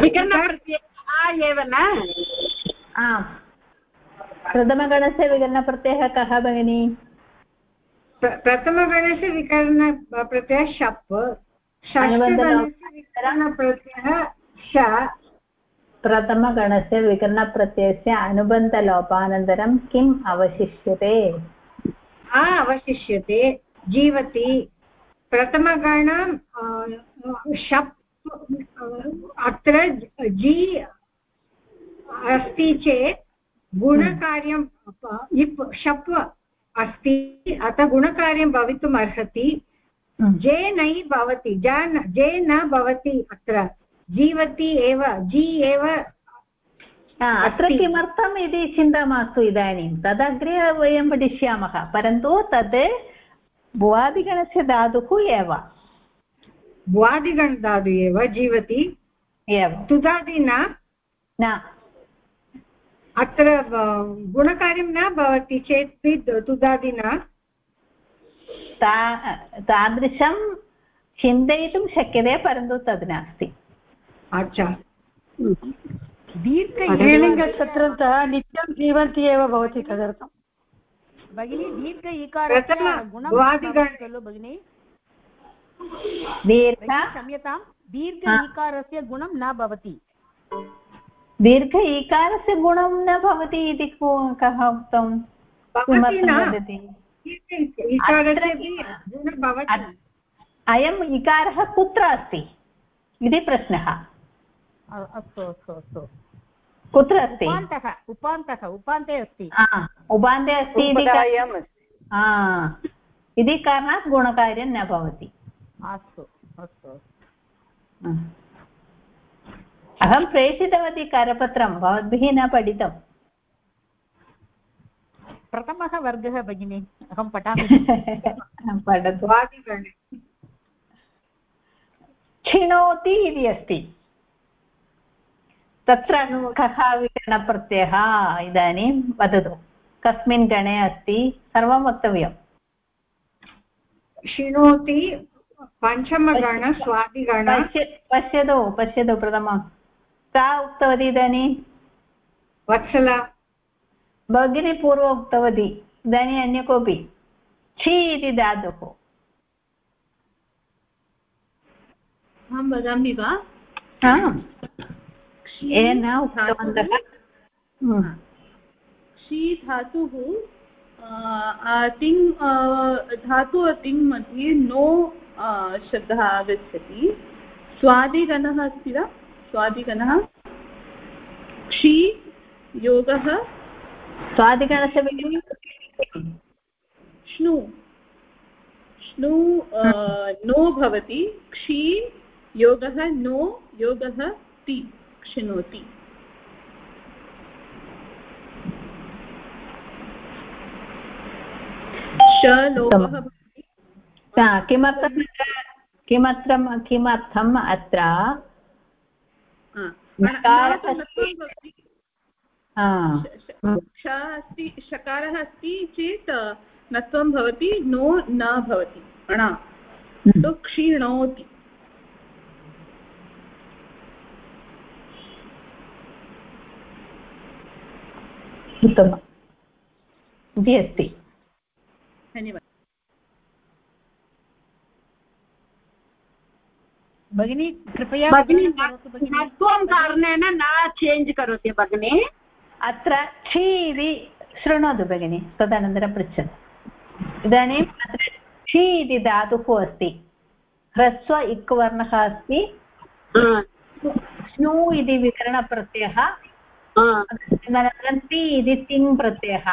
विकरणप्रत्ययः एव न? आम्। प्रथमगणस्य विकरणप्रत्ययः कः भगिनि? प्रथमगणस्य विकरणप्रत्ययः शप्। विकरणप्रत्ययः श। प्रथमगणस्य विकरणप्रत्ययस्य अनुबन्धलोपानन्तरं किम् अवशिष्यते? अवशिष्यते। जीवति। प्रथमगणं शप् अत्र जि अस्ति चेत् गुणकार्यं इप् शप् अस्ति अतः गुणकार्यं भवितुम् अर्हति। जे नै भवति जे न भवति अत्र जीवति एव जी एव अत्र किमर्थम् इति चिन्ता मास्तु इदानीं। तदग्रे वयं पठिष्यामः परन्तु तद् भुवादिगणस्य धातुः एव। भुवादिगणधातु एव जीवति। एव। तुदादि न। न। अत्र गुणकार्यं न भवति चेत् तुदादि न तादृशं चिन्तयितुं शक्यते परन्तु तद् नास्ति। अच्छा। दीर्घ नित्यं जीवन्ति एव भवति तदर्थं। भगिनी दीर्घ इकारस्य खलु भगिनि? क्षम्यतां दीर्घ इकारस्य गुणं न भवति। दीर्घ इकारस्य गुणं न भवति इति कः उक्तं? किमर्थं वदति? अयम् इकारः कुत्र अस्ति? इति प्रश्नः। अस्तु अस्तु अस्तु। कुत्र अस्ति? उपान्तः उपान्तः उपान्ते अस्ति। उपान्ते अस्ति इति इति कारणात् गुणकार्यं न भवति। अस्तु अस्तु अहं प्रेषितवती करपत्रं भवद्भिः न पठितम्। प्रथमः वर्गः भगिनि अहं पठामि। पठतु। क्षिणोति इति अस्ति। तत्र कः विकरणप्रत्ययः इदानीं वदतु। कस्मिन् गणे अस्ति सर्वं वक्तव्यम्। शृणोति पञ्चमगण स्वादिगण पश्यतु पश्यतु प्रथमं का उक्तवती इदानीं? वत्सला। भगिनी पूर्व उक्तवती इदानीम् अन्य कोऽपि? क्षि इति धातुः। अहं वदामि वा? ये न उक्तवन्तः। क्षी धातुः तिङ् धातु तिङ् मध्ये नो शब्दः आगच्छति। स्वादिगणः अस्ति वा? स्वादिगणः क्षी योगः स्वादिगणस्य श्नु श्नु नो भवति क्षी योगः नो योगः ति क्षिणोति। किमर्थं किमर्थं किमर्थम् अत्र अस्ति। शकारः अस्ति चेत् नत्वं भवति नो न भवति अणा। तो क्षीणोति। उत्तमम्। इति अस्ति। धन्यवादः। भगिनी कृपया भगिनी त्वं कारणेन न चेञ्ज् करोति भगिनि। अत्र क्षि इति शृणोतु भगिनि तदनन्तरं पृच्छतु। इदानीम् अत्र क्षि इति धातुः अस्ति। ह्रस्व इक् वर्णः अस्ति स्नु इति विकरणप्रत्ययः। तदनन्तरं ति इति तिङ् प्रत्ययः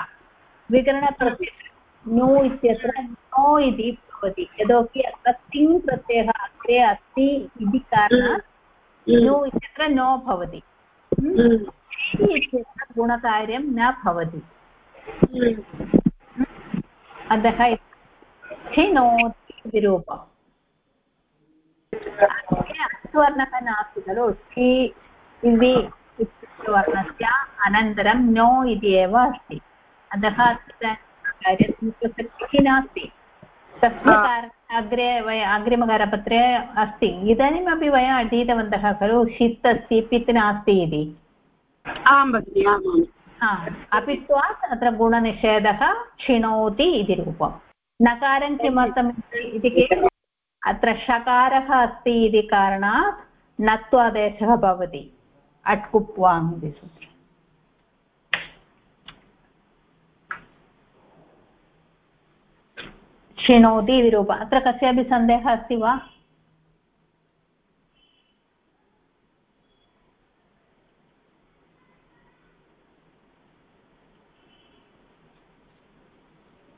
विकरणप्रत्ययः नु इत्यत्र नो इति भवति। यतोहि अत्र तिङ् प्रत्ययः अग्रे अस्ति इति कारणात् नु इत्यत्र नो भवति। इत्यत्र गुणकार्यं न भवति। अतः हिनोति इति रूपम् अस्तुवर्णः नास्ति खलु। छि इति वर्णस्य अनन्तरं नो इति एव अस्ति। अतः कार्यं नास्ति। तस्य अग्रे वय अग्रिमकारपत्रे अस्ति इदानीमपि वयम् अधीतवन्तः खलु षित् अस्ति पित् नास्ति इति आं भगिनि आमाम् अपित्वात् अत्र गुणनिषेधः क्षिणोति इति रूपं नकारं किमर्थम् इति चेत् अत्र षकारः अस्ति इति कारणात् नत्वादेशः भवति अट्कुप्वाङ् इति सूत्रम् क्षिणोति इति रूप अत्र कस्यापि सन्देहः अस्ति वा?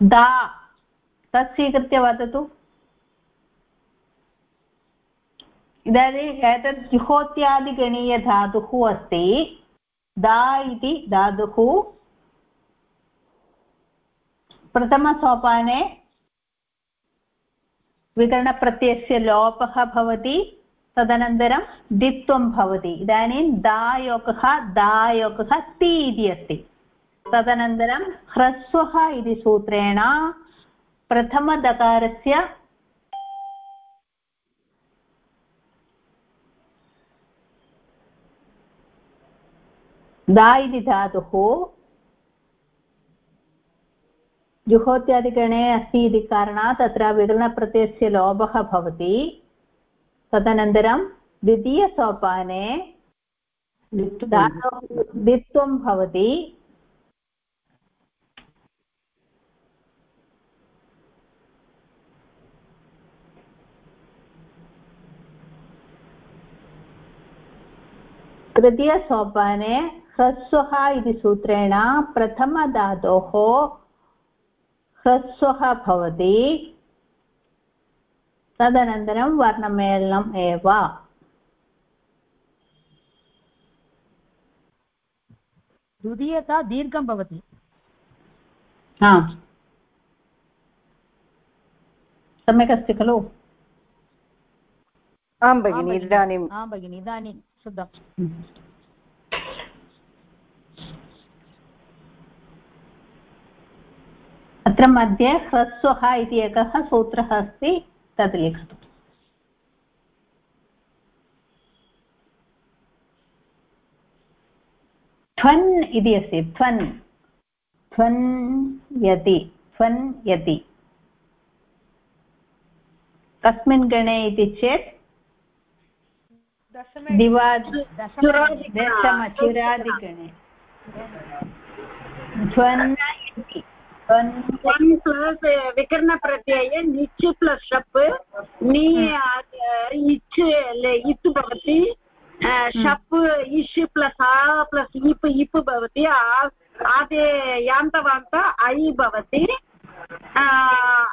दा। तत् स्वीकृत्य वदतु। इदानीम् एतत् जुहोत्यादिगणीयधातुः अस्ति। दा इति धातुः। प्रथमसोपाने विकरणप्रत्ययस्य लोपः भवति, तदनन्तरं दित्वं भवति। इदानीं दायोगः दायोगः ति इति अस्ति। तदनन्तरं ह्रस्वः इति सूत्रेण प्रथमदकारस्य दा इति धातुः जुहोत्यादिगणे अस्ति इति कारणात् तत्र विकरणप्रत्ययस्य लोभः भवति। तदनन्तरं द्वितीयसोपाने द्वित्वं भवति। तृतीयसोपाने ह्रस्वः इति सूत्रेण प्रथमधातोः ह्रस्वः भवति। तदनन्तरं वर्णमेलनम् एव। द्वितीयता दीर्घं भवति। सम्यक् अस्ति खलु? आं भगिनि इदानीम् आं भगिनि इदानीं शुद्धम्। अत्र मध्ये ह्रस्वः इति एकः सूत्रः अस्ति तद् लिखतु। ध्वन् इति अस्ति ध्वन् ध्वन् यति ध्वन् यति। कस्मिन् गणे इति चेत् दिवादशमचुरादिगणे ध्वन् वन् प्लस् विकरणप्रत्यये निच् प्लस् शप् नि इच् इत् भवति शप् इष् प्लस् आ प्लस् इप् इप् भवति आदे यान्तवान्त ऐ भवति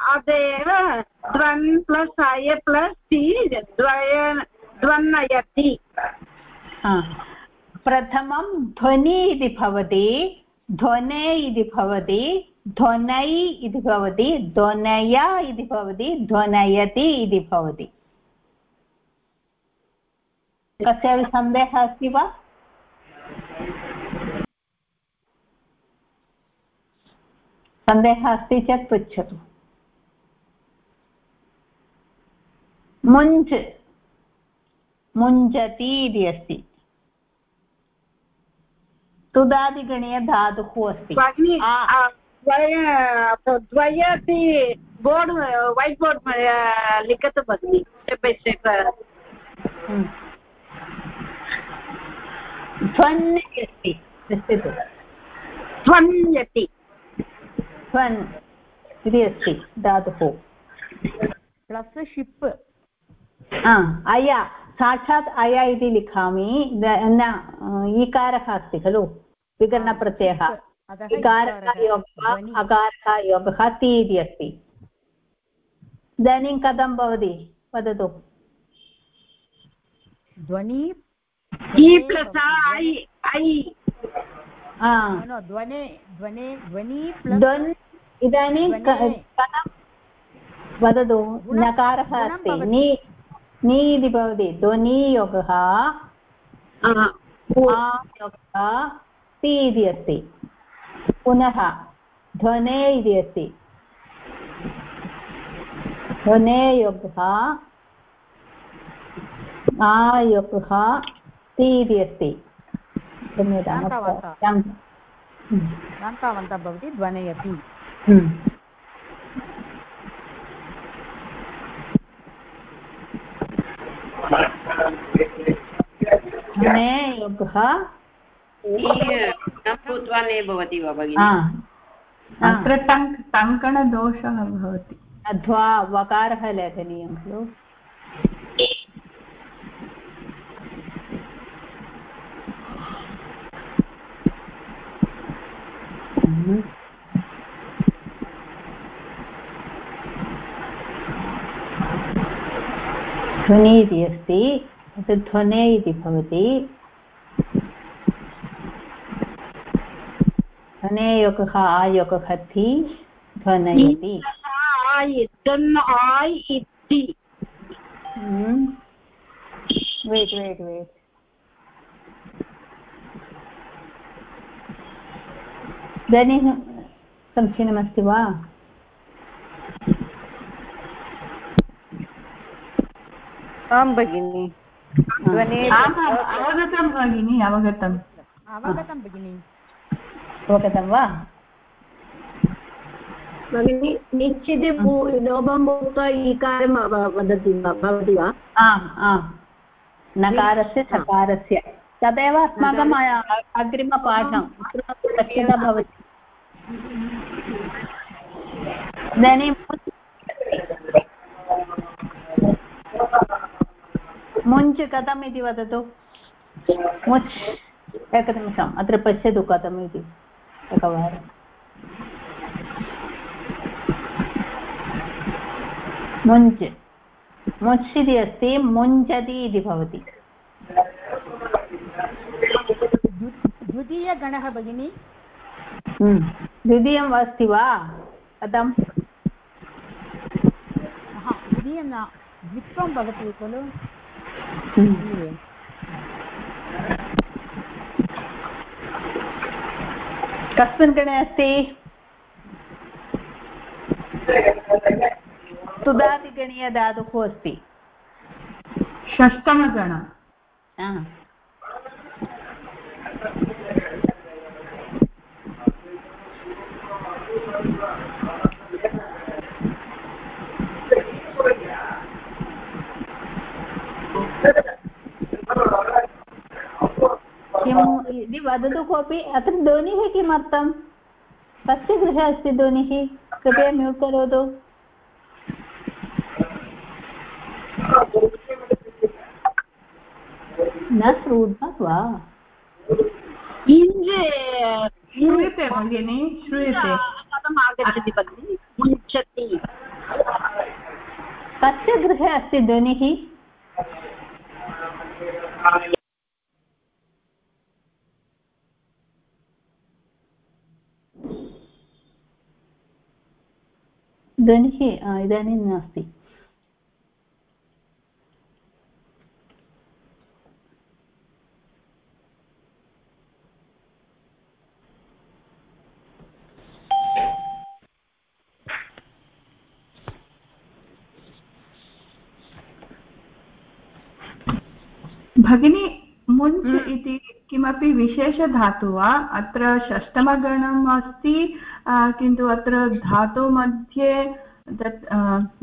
अदेव द्वन् प्लस् अय प्लस् टि द्वय द्वन्नयति प्रथमं ध्वनि इति भवति ध्वने इति भवति ध्वनै इति भवति ध्वनय इति भवति ध्वनयति इति भवति। कस्यापि सन्देहः अस्ति वा? सन्देहः अस्ति चेत् पृच्छतु। मुञ्च् मुञ्जति इति अस्ति। तुदादिगणीयधातुः अस्ति। द्वयति बोर्ड् वैट् बोर्ड् लिखतु भगिनि स्टेप् बै स्टेप् ध्वन्यति पश्यतु ध्वन्यति ध्वन् इति अस्ति धातुः प्लस् शिप् अया साक्षात् अया इति लिखामि न ईकारः अस्ति खलु विकरणप्रत्ययः इकारः योगः अकारः योगः ति इति अस्ति। इदानीं कथं भवति? वदतु। ध्वनि ध्वने ध्वने ध्वनि ध्वन् इदानीं कथं? वदतु नकारः अस्ति। नि नि इति भवति। ध्वनियोगः योगः ति इति अस्ति। पुनः ध्वने इति अस्ति। ध्वने योगः आयोगः ति इति अस्ति। क्षम्यतावन्तः भवति ध्वनयति। ध्वने योगः भूत्वा ने भवति वा भगिनि? अत्र टङ्क् टङ्कणदोषः भवति। अध्वा वकारः लेखनीयं खलु? ध्वनि इति अस्ति ध्वने इति भवति। ध्वनेयोगः आयोगः ति ध्वनयति वेट् वेट् वेट् इदानीं समीचीनमस्ति वा आं भगिनि अवगतं भगिनि अवगतम् अवगतं भगिनि अवगतं वा भगिनि निश्चिते लोभं भूत्वा ईकारं वदति वा भवति वा? आम् आम्। नकारस्य सकारस्य तदेव अस्माकम् अग्रिमपाठं शक्यता भवति। इदानीं मुञ्च् कथम् इति वदतु? मुच् एकनिमिषम् अत्र पश्यतु कथम् इति। एकवारम् मुञ्च्। मुच् इति अस्ति मुञ्चति इति भवति। द्वितीयगणः भगिनी। द्वितीयम् अस्ति वा? कथं द्वितीयं न द्वित्वं भवति खलु? कस्मिन् गणे अस्ति? सुधादिगणीयधातुः अस्ति। षष्टमगण। किम्? इति वदतु कोऽपि अत्र ध्वनिः किमर्थं? कस्य गृहे अस्ति ध्वनिः? कृपया म्यूट् करोतु। न श्रूतं वा श्रूयते भगिनि श्रूयते। कथम् आगच्छति भगिनि? कस्य गृहे अस्ति ध्वनिः? ध्वनिः इदानीं नास्ति भगिनी मुञ्च् इति किमपि विशेषधातु वा अत्र षष्टमगणम् अस्ति किन्तु अत्र धातु मध्ये तत्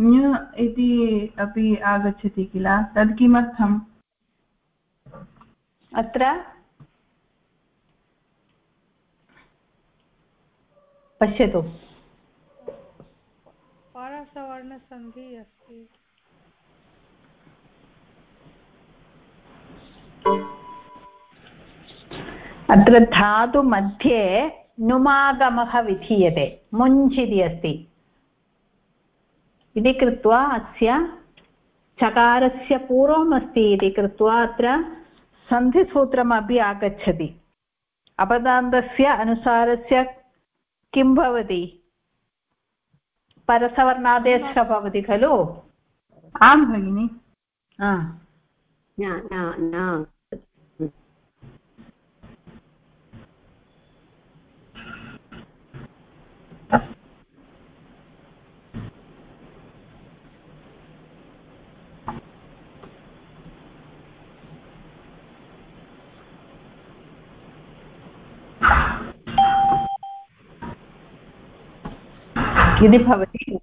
ञ इति अपि आगच्छति किल? तत् किमर्थम् अत्र? पश्यतु। परसवर्णसन्धिः अस्ति। अत्र धातुमध्ये नुमागमः विधीयते मुञ्च् इति अस्ति। इति कृत्वा अस्य चकारस्य पूर्वमस्ति इति कृत्वा अत्र सन्धिसूत्रमपि आगच्छति। अपदान्तस्य अनुसारस्य किं भवति? परसवर्णादेशः भवति खलु? आं भगिनि। इति भवति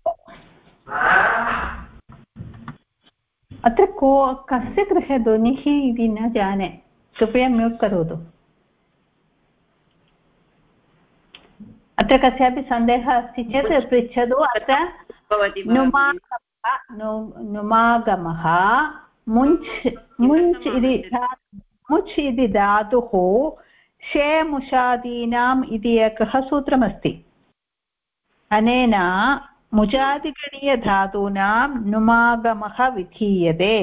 अत्र को कस्य गृहे ध्वनिः इति न जाने कृपया म्यूट् करोतु। अत्र कस्यापि सन्देहः अस्ति चेत् पृच्छतु अत्र नुमागमः मुञ्च् मुञ्च् इति मुच् इति धातुः शेमुषादीनाम् इति एकः सूत्रमस्ति। अनेन मुजादिगणीयधातूनां नुमागमः विधीयते।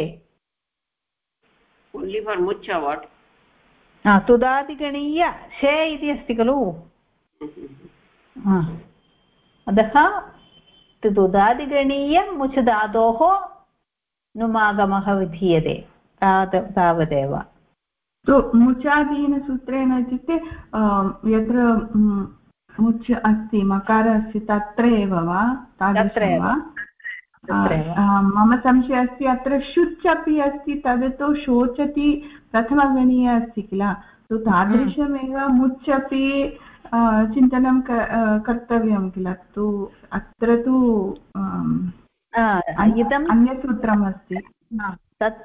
तुदादिगणीय शे इति अस्ति खलु। अतः तुदादिगणीय मुच् धातोः नुमागमः विधीयते। तावदेव। मुचादीनसूत्रेण इत्युक्ते यत्र मुच् अस्ति मकार अस्ति तत्र एव वा? तादृशं वा? मम संशयः अस्ति अत्र शुच् अपि अस्ति तद् तु शोचति प्रथमगणीय अस्ति किल? तु तादृशमेव मुच् अपि चिन्तनं कर्तव्यं किल? तु अत्र तु अन्यसूत्रम् अस्ति। तत्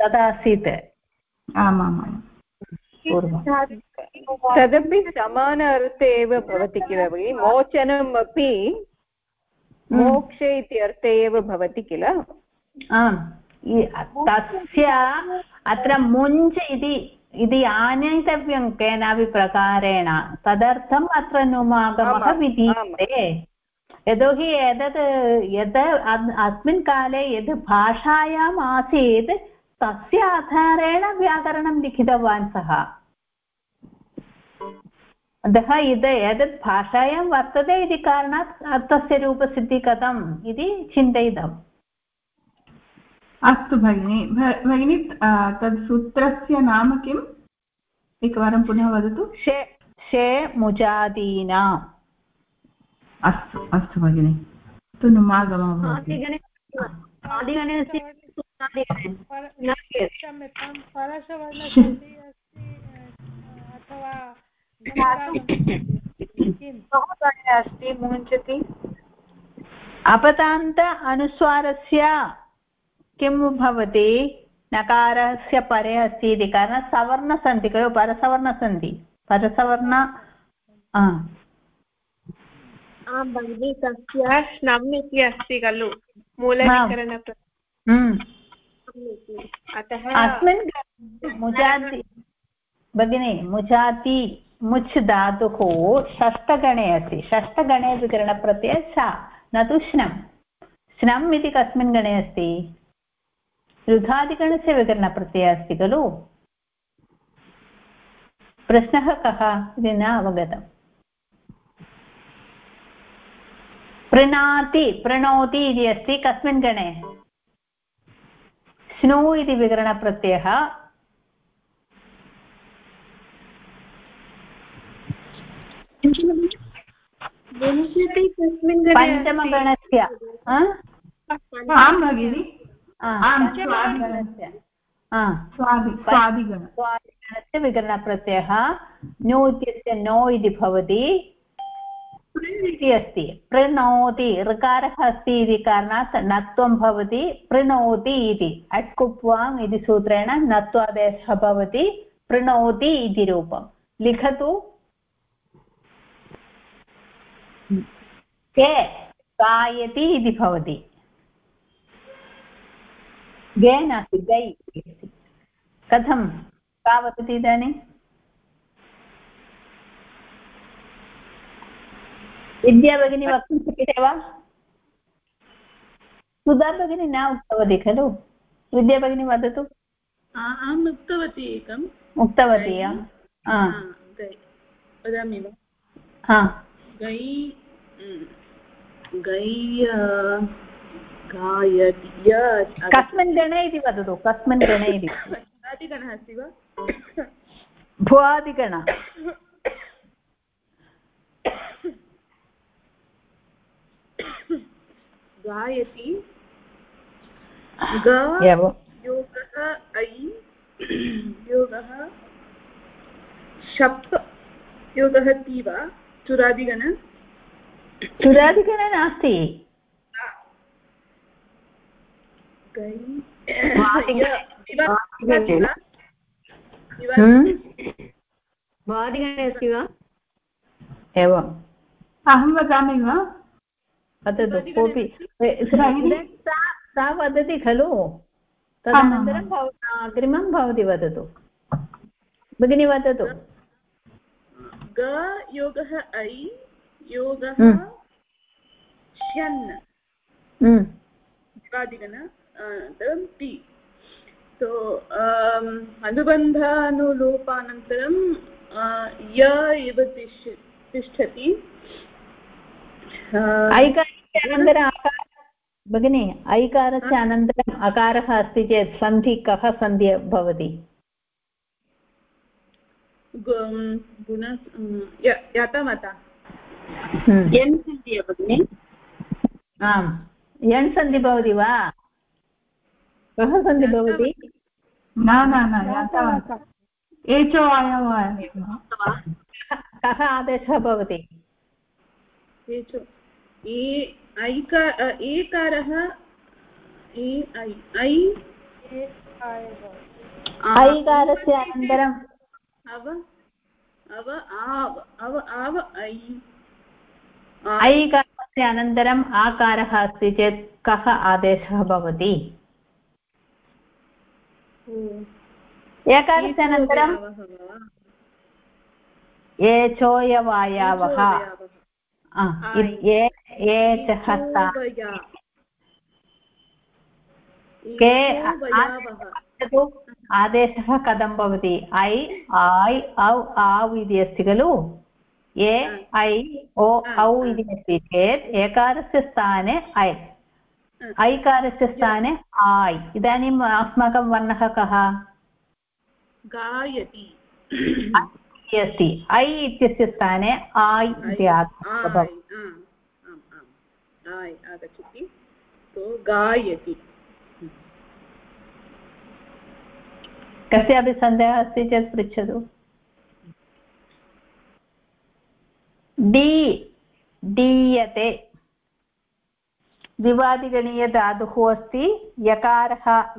तदासीत् आमामाम्। तदपि समान अर्थे एव भवति किल भगिनि? मोचनम् अपि मोक्ष इति अर्थे एव भवति किल? आम्। तस्य अत्र मुञ्च इति इति आनेतव्यं केनापि प्रकारेण। तदर्थम् अत्र नुमागमः विधीयते। यतोहि एतत् यत् अस्मिन् काले यद् भाषायाम् आसीत् तस्य आधारेण व्याकरणं लिखितवान् सः। अतः इद एतत् भाषायां वर्तते इति कारणात् तस्य रूपसिद्धिः कथम् इति चिन्तयितम्। अस्तु भगिनि। भगिनि तद् सूत्रस्य नाम किम्? एकवारं पुनः वदतु। शे शे मुजादीनाम् अस्तु अस्तु भगिनि। तु नुमागमः अस्ति मुञ्चति अपतान्त अनुस्वारस्य किं भवति? नकारस्य परे अस्ति इति। कारणात् सवर्णसन्धि खलु परसवर्णसन्धि। परसवर्ण आं। भगिनि तस्य श्नम् इति अस्ति खलु। मूलविकरण हम्म। अतः अस्मिन् मुजाति भगिनि मुजाति मुच् धातुः षष्ठगणे अस्ति। षष्ठगणे विकरणप्रत्ययः सा। न तु श्नम् श्नम् इति कस्मिन् गणे अस्ति? युधादिगणस्य विकरणप्रत्ययः अस्ति खलु? प्रश्नः कः? इति न अवगतम् प्रणाति प्रणोति इति अस्ति कस्मिन् गणे? स्नु इति विकरणप्रत्ययः। पञ्चमगणस्य आं? भगिनि। स्वादिगणस्य विकरणप्रत्ययः। नो इत्यस्य नो इति भवति। इति अस्ति। प्रणोति, ऋकारः अस्ति इति कारणात् नत्वं भवति, प्रणोति इति। अट् कुप्वाङ् इति सूत्रेण नत्वादेशः भवति, प्रणोति इति रूपं लिखतु। के? गायति इति भवति। गे नास्ति गै कथं? का वदति इदानीं? विद्या भगिनी वक्तुं शक्यते वा? सुधा भगिनी न उक्तवती खलु? विद्या भगिनी वदतु। अहम् उक्तवती एकम्। उक्तवती वदामि वा? गै गै गायति कस्मिन् गणे इति वदतु कस्मिन् गणे इति। भुवादिगणः अस्ति वा? भुवादिगण। गायति ग योगः ऐ योगः शप् योगः ति वा? चुरादिगण? चुरादिगण नास्ति। वादिगणे अस्ति वा? एवम् अहं वदामि वा? वदतु कोऽपि सा वदति खलु? तदनन्तरं अग्रिमं भवती वदतु। भगिनी वदतु। ग योगः ऐ योगः ष्यन्। दिवादिगण अनन्तरं ति। सो अनुबन्धानुलोपानन्तरं य एव तिष् तिष्ठति। अनन्तरम् आकार भगिनि ऐकारस्य अनन्तरम् अकारः अस्ति चेत् सन्धि कः सन्धि भवति? भगिनि? आम्। यण् सन्धि भवति वा? कः सन्धि भवति? न न न एचो कः आदेशः भवति? एकारः ऐकारस्य अनन्तरम् अव अव आव अव आव ऐ ऐकारस्य अनन्तरम् आकारः अस्ति चेत् कः आदेशः भवति? एकारस्य अनन्तरं एचोयवायावः। एचः के आदेशः कथं भवति ऐ ऐ औ आव् इति अस्ति खलु ए ऐ ओ औ इति अस्ति चेत् एकारस्य स्थाने ऐ ऐकारस्य स्थाने आय् इदानीम् अस्माकं वर्णः कः गायति अस्ति ऐ इत्यस्य स्थाने आय् इति आगच्छति। गायति। कस्यापि सन्देहः अस्ति चेत् पृच्छतु। डी डीयते दिवादिगणीयधातुः अस्ति। यकारः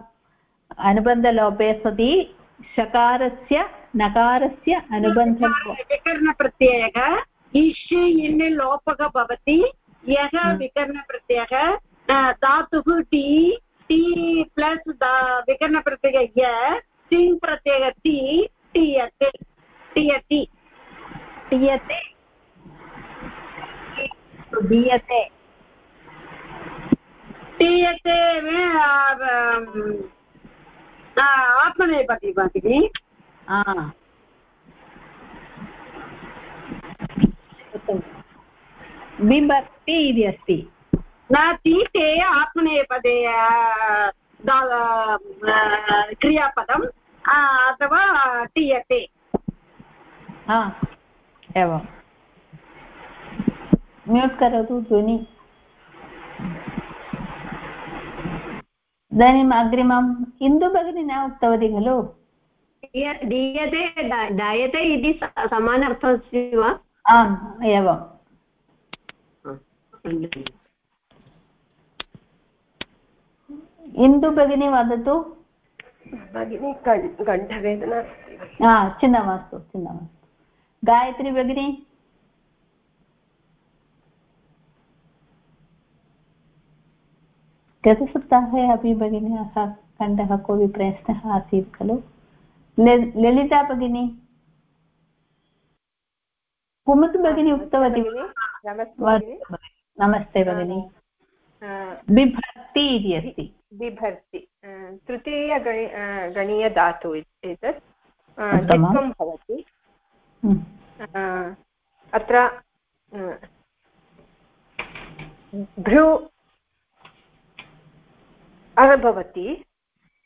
अनुबन्धलोपे सति। शकारस्य नकारस्य अनुबन्ध विकरणप्रत्ययः इष् लोपः भवति। यः विकरणप्रत्ययः धातुः टी टी प्लस् विकरणप्रत्ययः य तिङ् प्रत्ययः ति टीयते टीयति टीयते दीयते टीयते आत्मनेपति भगिनि बिभक्ति इति अस्ति। न तीते आत्मनेपदे क्रियापदम् अथवा टीयते एवं। म्यूट् करोतु ध्वनि। इदानीम् अग्रिमम्। इन्दुभगिनी न उक्तवती खलु? दीयते डायते इति समानार्थः अस्ति वा? आम् एवम्। इन्दु भगिनी वदतु? भगिनी कण्ठवेदना हा चिन्ता मास्तु चिन्ता मास्तु गायत्री भगिनी? गतसप्ताहे अपि भगिन्याः कण्ठः कोऽपि प्रश्नः आसीत् खलु? ललिता भगिनी? कुमुत् भगिनी उक्तवती। नमस्ते भगिनि। बिभर्ति इति अस्ति। बिभर्ति तृतीयगणि गणीयधातु एतत् द्वित्वं भवति। अत्र भ्रू अर् भवति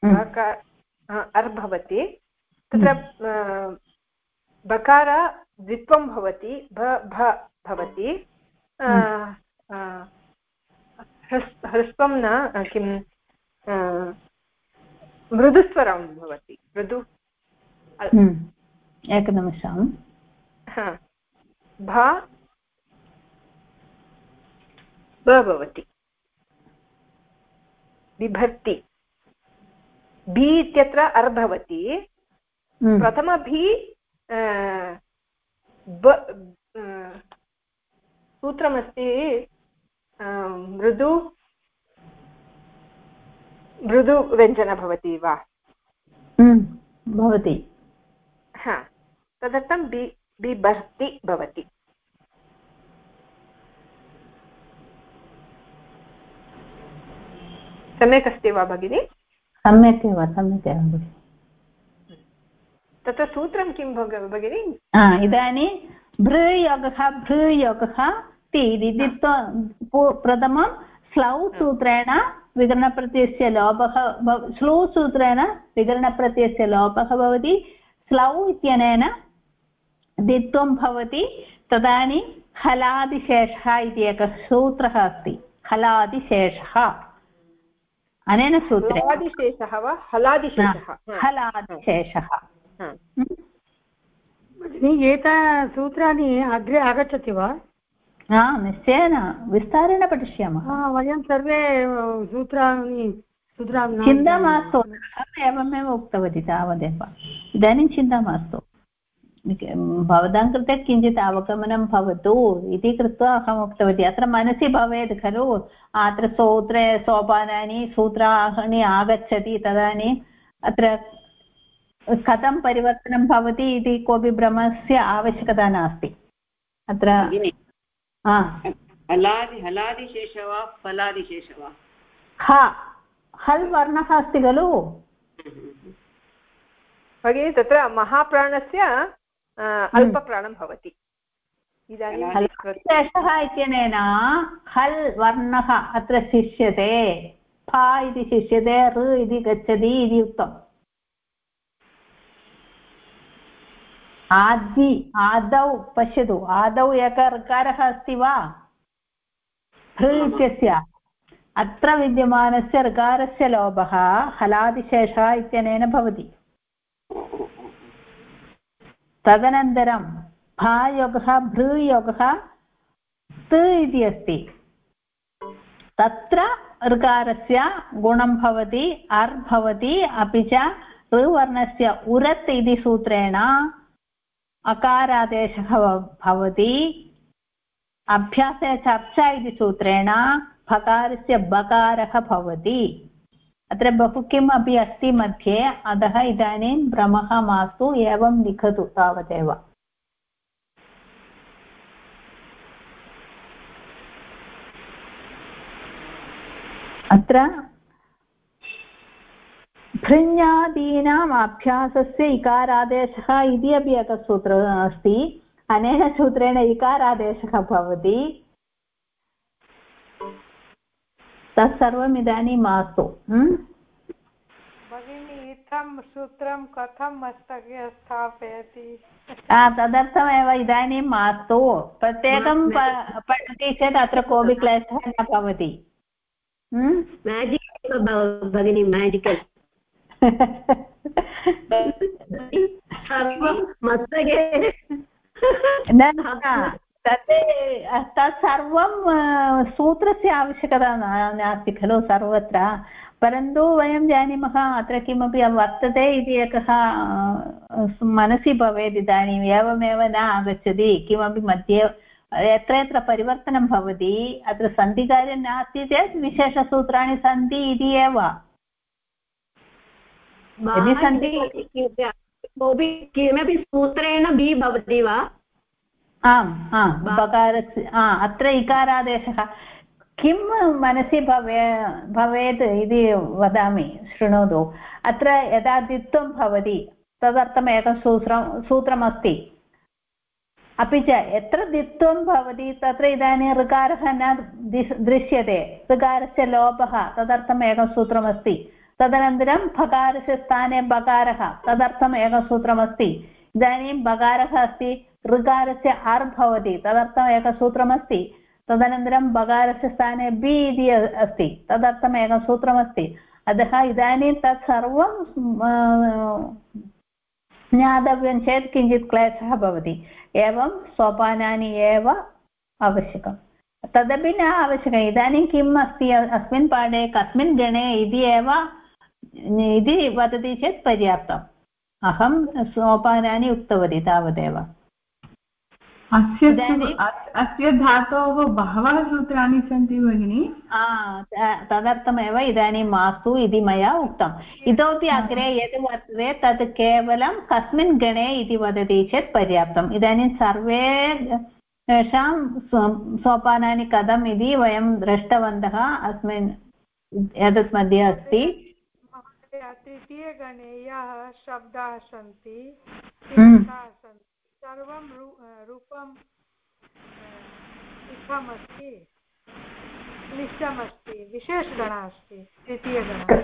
अर् भवति तत्र बकार द्वित्वं भवति भ भ ह्रस्वं न किं मृदुस्वरं भवति मृदु एकनिमिषं भा भवति बिभर्ति बि इत्यत्र अर् भवति प्रथमभि सूत्रमस्ति मृदु मृदुव्यञ्जन भवति वा? भवति। हा तदर्थं बि बिभर्ति भवति। सम्यक् अस्ति वा भगिनि? सम्यक् एव सम्यक् एव भगिनि। तत्र सूत्रं किं भगिनि? इदानीं भृयोगः भृयोगः ति इति प्रथमं स्लौ सूत्रेण विकरणप्रत्ययस्य लोपः स्लौ सूत्रेण विकरणप्रत्ययस्य लोपः भवति. स्लौ इत्यनेन द्वित्वं भवति. तदानीं हलादिशेषः इति एकः सूत्रः अस्ति. हलादिशेषः. अनेन सूत्रेण. हलादिशेषः वा? हलादिशेषः. हलादिशेषः. भगिनि एता सूत्राणि अग्रे आगच्छति वा? हा निश्चयेन. विस्तारेण पठिष्यामः. वयं सर्वे सूत्राणि सूत्राणि चिन्ता मास्तु. एवमेव उक्तवती तावदेव. इदानीं चिन्ता मास्तु. भवतां कृते किञ्चित् अवगमनं भवतु इति कृत्वा अहम् उक्तवती. अत्र मनसि भवेत् खलु. अत्र सूत्रे सोपानानि सूत्राणि आगच्छति तदानीम् अत्र कथं परिवर्तनं भवति इति कोऽपि भ्रमस्य आवश्यकता नास्ति. अत्र हलादि हलादिशेष वा फलादिशेष वा हा हल् वर्णः अस्ति खलु भगिनि तत्र महाप्राणस्य अल्पप्राणं भवति इदानीं शेषः इत्यनेन हल् वर्णः अत्र शिष्यते फा इति शिष्यते ऋ इति गच्छति इति उक्तम् आदि, आदौ, पश्यतु। आदौ एकः ऋकारः अस्ति वा? हृ इत्यस्य। अत्र विद्यमानस्य ऋकारस्य लोभः हलादिशेषः इत्यनेन भवति। तदनन्तरं भायोगः, भृयोगः त् इति अस्ति। तत्र ऋकारस्य गुणं भवति, अर् भवति, अपि च ऋवर्णस्य उरत् इति सूत्रेण अकारादेशः भवति। अभ्यासे चर्चा इति सूत्रेण भकारस्य बकारः भवति। अत्र बहु किम् अपि अस्ति मध्ये अतः इदानीं भ्रमः मास्तु, एवं लिखतु तावदेव। अत्र भृञ्जादीनाम् अभ्यासस्य इकारादेशः इति अपि एकः सूत्रः अस्ति। अनेन सूत्रेण इकारादेशः भवति। तत्सर्वम् इदानीं मास्तु भगिनी इत्थं सूत्रं कथं मस्तके स्थापयति? तदर्थमेव इदानीं मास्तु प्रत्येकं पठति चेत् अत्र कोऽपि क्लेशः न भवति। मेजिक् भगिनी मेजिकल् न तत् तत्सर्वं सूत्रस्य आवश्यकता नास्ति खलु सर्वत्र। परन्तु वयं जानीमः, अत्र किमपि वर्तते इति एकः मनसि भवेत् इदानीम्, एवमेव न आगच्छति। किमपि मध्ये यत्र यत्र परिवर्तनं भवति, अत्र सन्धिकार्यं नास्ति चेत् विशेषसूत्राणि सन्ति इति एव। यदि सन्ति कोऽपि किमपि सूत्रेण बि भवति वा? आम् आम् बकारस्य अत्र इकारादेशः। किं मनसि भवे भवेत् इति वदामि शृणोतु। अत्र यदा द्वित्वं भवति तदर्थम् एकं सूत्रं सूत्रमस्ति। अपि च यत्र द्वित्वं भवति तत्र इदानीं ऋकारः न दृश्यते। ऋकारस्य लोपः तदर्थम् एकं सूत्रमस्ति। तदनन्तरं भकारस्य स्थाने बकारः, तदर्थम् एकं सूत्रमस्ति इदानीं बकारः अस्ति, ऋकारस्य अर् भवति, तदर्थम् एकं सूत्रमस्ति तदनन्तरं बकारस्य स्थाने बि इति अस्ति, तदर्थम् एकं सूत्रमस्ति अतः इदानीं तत् सर्वं ज्ञातव्यं चेत् किञ्चित् क्लेशः भवति। एवं सोपानानि एव आवश्यकं। तदपि न आवश्यकम्। इदानीं किम् अस्ति, अस्मिन् पाठे कस्मिन् गणे इति एव इति वदति चेत् पर्याप्तम्। अहं सोपानानि उक्तवती तावदेव। अस्य अस्य धातोः बहवः सूत्राणि सन्ति भगिनि। तदर्थमेव इदानीं मास्तु इति मया उक्तम्। इतोपि अग्रे यद् वर्तते तत् केवलं कस्मिन् गणे इति वदति चेत् पर्याप्तम्। इदानीं सर्वे तेषां सोपानानि कथम् इति वयं दृष्टवन्तः। अस्मिन् एतत् मध्ये अस्ति। तृतीयगणे याः शब्दाः सन्ति सन्ति। सर्वं रूपं इत्थमस्ति निष्ठमस्ति विशेषगणः अस्ति तृतीयगणः।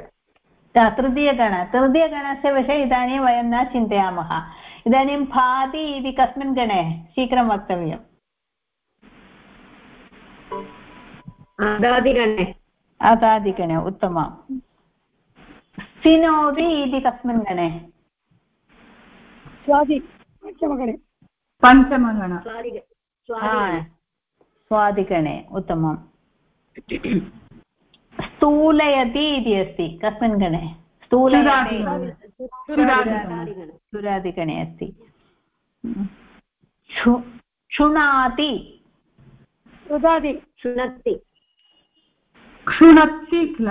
तृतीयगण। तृतीयगणस्य विषये इदानीं वयं न चिन्तयामः। इदानीं भाति इति कस्मिन् गणे शीघ्रं वक्तव्यम्। अदादिगणे अदादिगणे उत्तमम्। सिनोति इति कस्मिन् गणे स्वादि पञ्चमगणे पञ्चमगण स्वादिगणे उत्तमम् स्थूलयति इति अस्ति कस्मिन् गणे स्थूलयति अस्ति क्षुणाति क्षुणति क्षुणति किल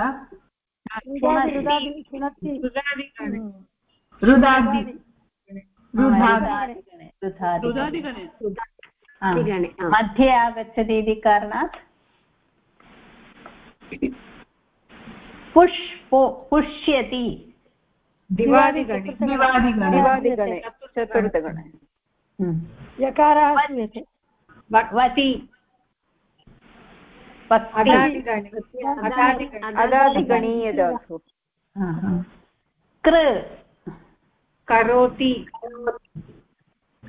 मध्ये आगच्छति इति कारणात्? पुष्पो पुष्यति। दिवादिगणे चतुर्थगणे यकारः वति। अदादिगणीय धातु कृ। करोति।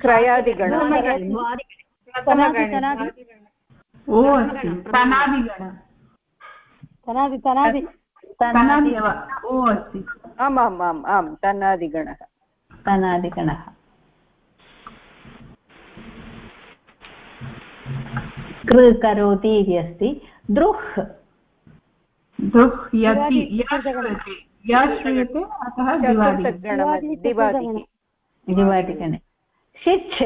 क्रयादिगण ओ अस्ति। तनादिगण तनादि तनादि। तनादि एव। ओ अस्ति। आम् आम्। आम् आम् तन्नादिगणः तनादिगणः। कृ करोति इति अस्ति। दृह् दृह् श्रूयते। अतः शिच्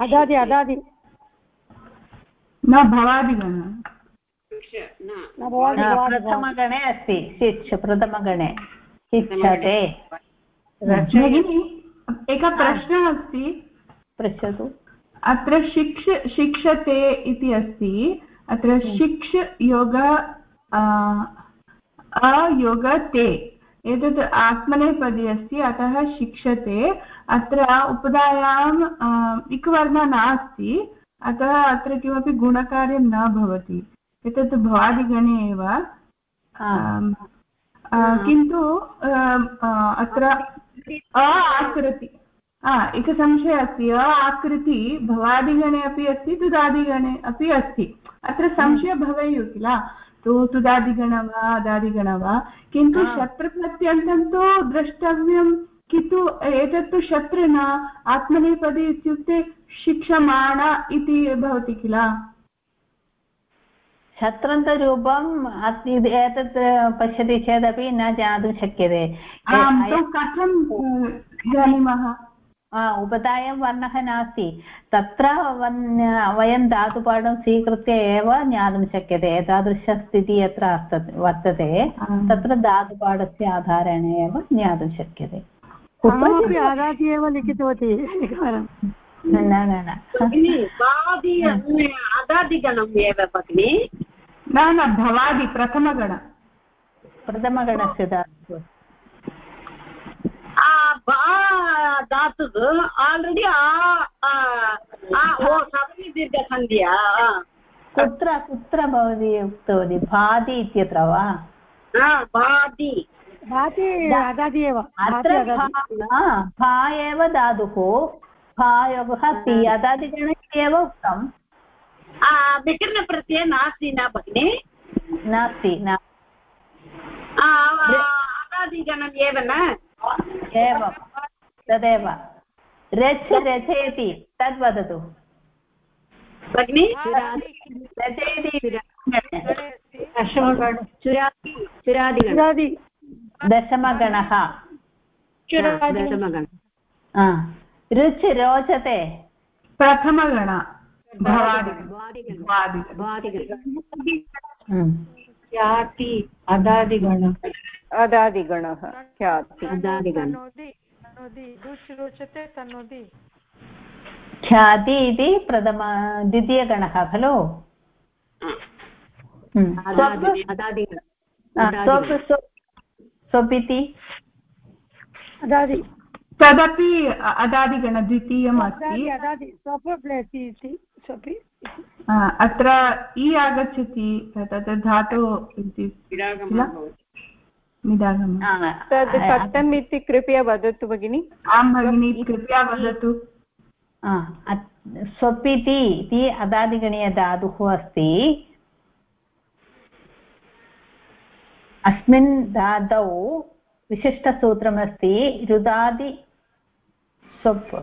अदादि अदादि। न भवादिगण। प्रथमगणे अस्ति। शिच् प्रथमगणे। शिक्षते भगिनि एकः प्रश्नः अस्ति। पृच्छतु। अत्र शिक्ष शिक्षते इति अस्ति। अत्र शिक्ष योग अयोग ते एतत् आत्मनेपदी अस्ति अतः शिक्षते। अत्र उपधायाम् इक्वर्णः नास्ति अतः अत्र किमपि गुणकार्यं न भवति। एतत् भवादिगणे एव। किन्तु अत्र आकृति। एकः संशयः अस्ति। आकृति भवादिगणे अपि अस्ति तुदादिगणे अपि अस्ति। अत्र संशयः भवेयुः किल? तु तुदादिगण वा अदादिगण वा? किन्तु शत्रुप्रत्यन्तं तु द्रष्टव्यं किन्तु एतत्तु शत्रु न आत्मनेपदी इत्युक्ते शिक्षमाण इति भवति किल? शत्रन्तरूपम् एतत् पश्यति चेदपि न ज्ञातुं शक्यते। कथं जानीमः? उपधायां वर्णः नास्ति तत्र वयं धातुपाठं स्वीकृत्य एव ज्ञातुं शक्यते एतादृशस्थितिः यत्र वर्तते तत्र धातुपाठस्य आधारेण एव ज्ञातुं शक्यते आदाति एव लिखितवती एकवारं न न न अदादिगणम् एव भगिनि न न भवादि प्रथमगण प्रथमगणस्य धातु धातुः आल्रेडि ओ सप्तमी दीर्घसन्ध्या कुत्र कुत्र भवती उक्तवती भाति इत्यत्र वा भाति भाति एव अत्र भा एव धातुः भायोगः अस्ति अदादिगणे एव उक्तम् विकरणप्रत्ययः नास्ति न भगिनि नास्ति न अदादिगणम् एव न एवं। तदेव। रच् रचयति तद् वदतु भगिनि रचयति चुरादि। दशमगणः। रुच् रोचते। प्रथमगण। ख्याति अदादिगण अदादिगणः ख्याति रोचते तनोति ख्याति इति प्रथम द्वितीयगणः खलु स्वपिति अदादि तदपि अदादिगण द्वितीयम् अस्ति अत्र इ आगच्छति तत् धातु इति तद् कथम् इति कृपया वदतु भगिनि। आं भगिनि कृपया वदतु। स्वपिति इति अदादिगणीयधातुः अस्ति। अस्मिन् धातौ विशिष्टसूत्रमस्ति रुदादि स्वप्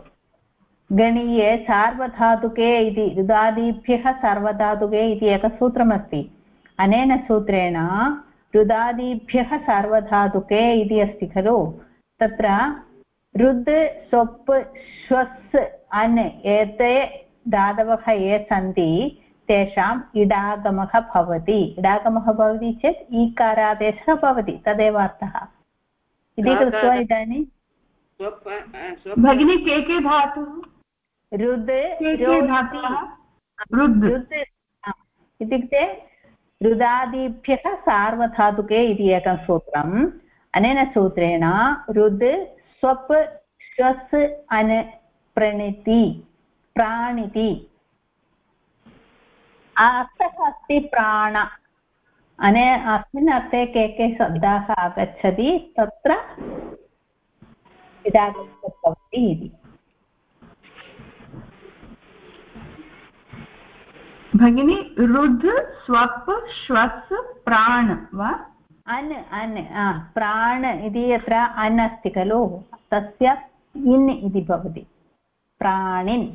गणीये सार्वधातुके इति रुदादिभ्यः सार्वधातुके इति एकं सूत्रमस्ति। अनेन सूत्रेण रुदादिभ्यः सार्वधातुके इति अस्ति खलु। तत्र रुद् स्वप् श्वस् अन् एते धातवः ये सन्ति तेषाम् इडागमः भवति। इडागमः भवति चेत् ईकारादेशः भवति तदेव अर्थः। इति कृत्वा इदानीं भगिनी के के धातुः? रुद् रुद् इत्युक्ते रुदादिभ्यः सार्वधातुके इति एकं सूत्रम्। अनेन सूत्रेण रुद् स्वप् श्वस् अन प्रणिति प्राणिति। अर्थः अस्ति प्राण। अने अस्मिन् अर्थे के के शब्दाः आगच्छति तत्र इदागच्छति इति। भगिनी रुद् स्वप् श्वस् प्राण वा? अन् अन् प्राण इति यत्र अन् अस्ति खलु तस्य इन् इति भवति प्राणिन्।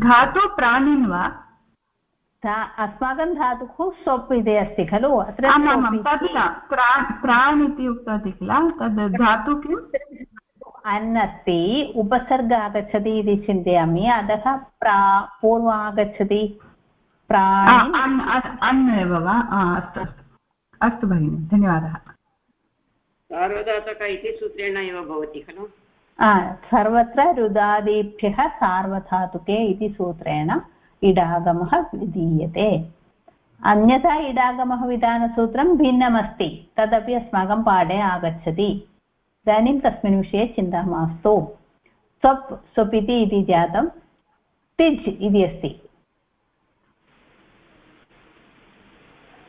धातु प्राणिन् वा? अस्माकं धातुः सोप् इति अस्ति खलु अत्र प्राण् इति उक्तवती किल? तद् धातु किम्? अन् अस्ति उपसर्ग आगच्छति इति चिन्तयामि अतः प्रा पूर्वम् आगच्छति अन् एव वा? अस्तु अस्तु। अस्तु भगिनि धन्यवादः। सार्वधातक इति सूत्रेण एव भवति खलु? सर्वत्र रुदादिभ्यः सार्वधातुके इति सूत्रेण इडागमः विधीयते। अन्यथा इडागमः विधानसूत्रं भिन्नमस्ति तदपि अस्माकं पाठे आगच्छति। इदानीं तस्मिन् विषये चिन्ता मास्तु। स्वप् स्वपिति इति जातं। तिज् इति अस्ति।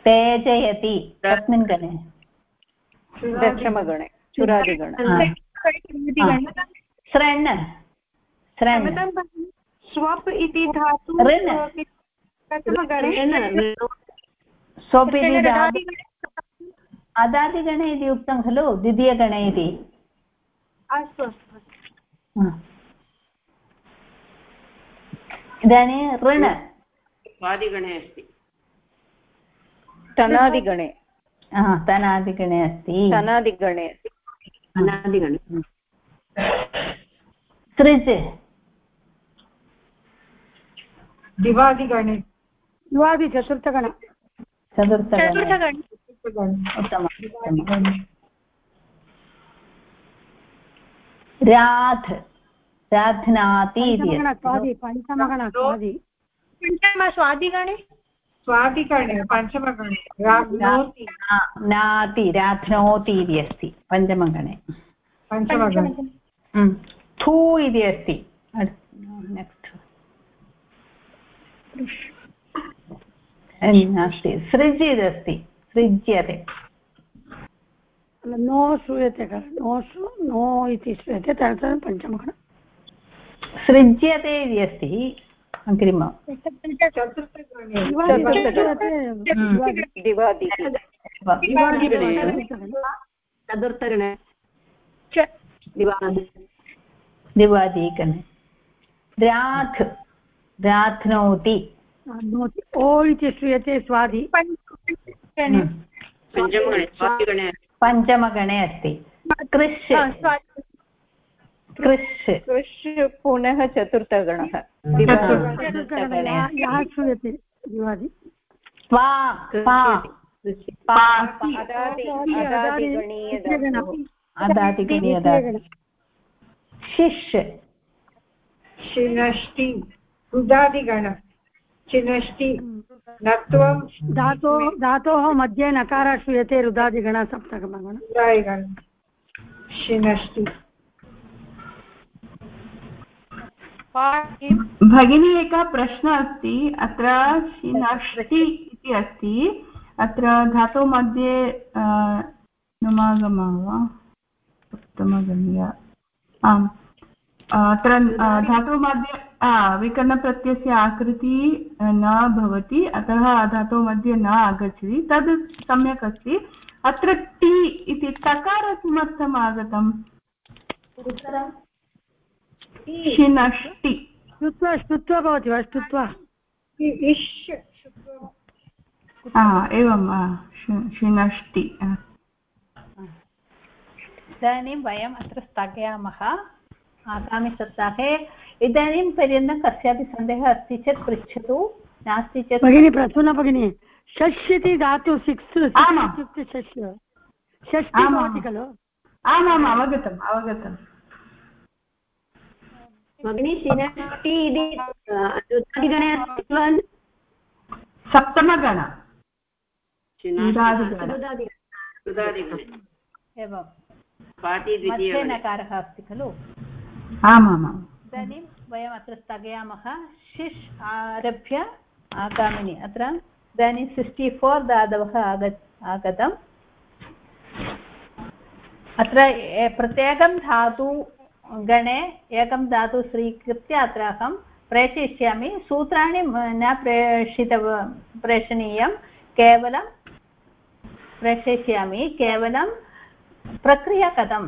तेजयति तस्मिन् गणे। दशमगणे चुरादिगणे। सृण् सृण् स्वप् इति धातु स्वप् इति धातु। अदादिगणे इति उक्तं खलु द्वितीयगणे इति। अस्तु अस्तु इदानीं ऋण स्वादिगणे अस्ति तनादिगणे तनादिगणे अस्ति तनादिगणे अस्ति अनादिगणे सृज् दिवादिगणे दिवादि चतुर्थगण चतुर्थगणे उत्तमम् राध् राध्नाति स्वादि स्वादिगणे स्वादिगणे पञ्चमगणे नाति राध्नोति इति अस्ति पञ्चमगणे पञ्चमगणे थू इति अस्ति. नेक्स्ट् नास्ति सृज् इति अस्ति सृज्यते नो श्रूयते खलु नो नो इति श्रूयते तदनन्तरं पञ्चमगणं सृज्यते इति अस्ति अग्रिम चतुर्थगणे दिवादिगणे राध् राध्नोति ओ इति श्रूयते स्वादि पञ्चमगणे अस्ति। कृष्। कृष्। कृष् पुनः चतुर्थगणः। श्रूयते दिवादि शिष् शिनष्टि उदादिगण। चिनष्टि नत्वं धातो धातोः मध्ये नकारः श्रूयते रुदादिगण सप्तमगण रुदादिगण। शिनष्टि भगिनी एकः प्रश्नः अस्ति। अत्र शिनष्टि इति अस्ति। अत्र धातोः मध्ये नुमागमः वा? सप्तमगणीय आम्। अत्र धातुः मध्ये विकरणप्रत्ययस्य आकृति न भवति अतः धातोः मध्ये न आगच्छति। तद् सम्यक् अस्ति। अत्र टि इति तकार किमर्थम् आगतम् शिनष्टि। श्रुत्वा श्रुत्वा भवति वा? श्रुत्वा। एवं शिनष्टि। इदानीं वयम् अत्र स्थगयामः। आगामिसप्ताहे इदानीं पर्यन्तं कस्यापि सन्देहः अस्ति चेत् पृच्छतु नास्ति चेत् भगिनी प्रसून भगिनी षष् इति धातु सिक्स् इत्युक्ते षष् षष्टि भवति खलु? आमाम् अवगतम् अवगतम्। भगिनी शिनष्टि इति रुदादिगणे अस्ति खलु सप्तमगण। एवं। मध्ये नकारः अस्ति खलु? आमामाम्। इदानीं वयम् अत्र स्थगयामः। शिश् आरभ्य आगामिनि। अत्र इदानीं सिक्स्टि फोर् धातवः आग आगतम्। अत्र प्रत्येकं धातु गणे एकं धातु स्वीकृत्य अत्र अहं प्रेषयिष्यामि। सूत्राणि न प्रेषित प्रेषणीयं। केवलं प्रेषयिष्यामि। केवलं प्रक्रिया कथम्?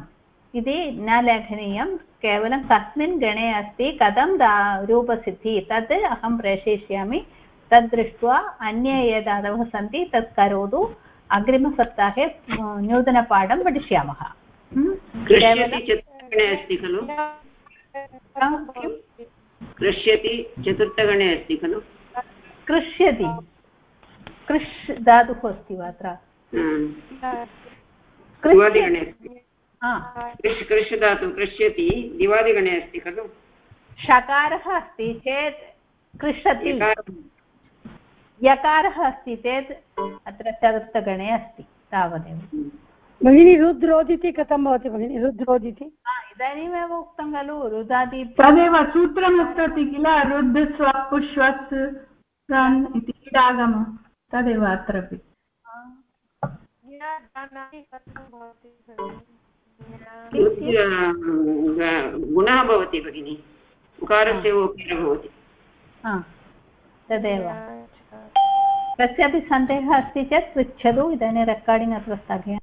इति न लेखनीयं केवलं कस्मिन् गणे अस्ति कथं दा रूपसिद्धिः तत् अहं प्रेषयिष्यामि। तद् दृष्ट्वा अन्ये ये धातवः सन्ति तत् करोतु। अग्रिमसप्ताहे नूतनपाठं पठिष्यामः। अस्ति खलु? कृष्यति चतुर्थगणे अस्ति खलु? कृष्यति कृष् धातुः अस्ति वा अत्र? कृष् कृष् धातु कृष्यति दिवादिगणे अस्ति खलु? षकारः अस्ति चेत् कृषति यकारः अस्ति चेत् अत्र चतुर्थगणे अस्ति तावदेव। भगिनी रुद्रोदिति कथं भवति भगिनि? रुद्रोदिति? इदानीमेव उक्तं खलु रुदादि तदेव सूत्रम् उक्तवती किल? रुद् स्वप् श्वस् इति इडागम तदेव अत्रापि। गुणः भवति भगिनि। उकारस्य उकारः भवति। तदेव। कस्यापि सन्देहः अस्ति चेत् पृच्छतु इदानीं रेकार्डिङ्ग् अत्र स्थगयामि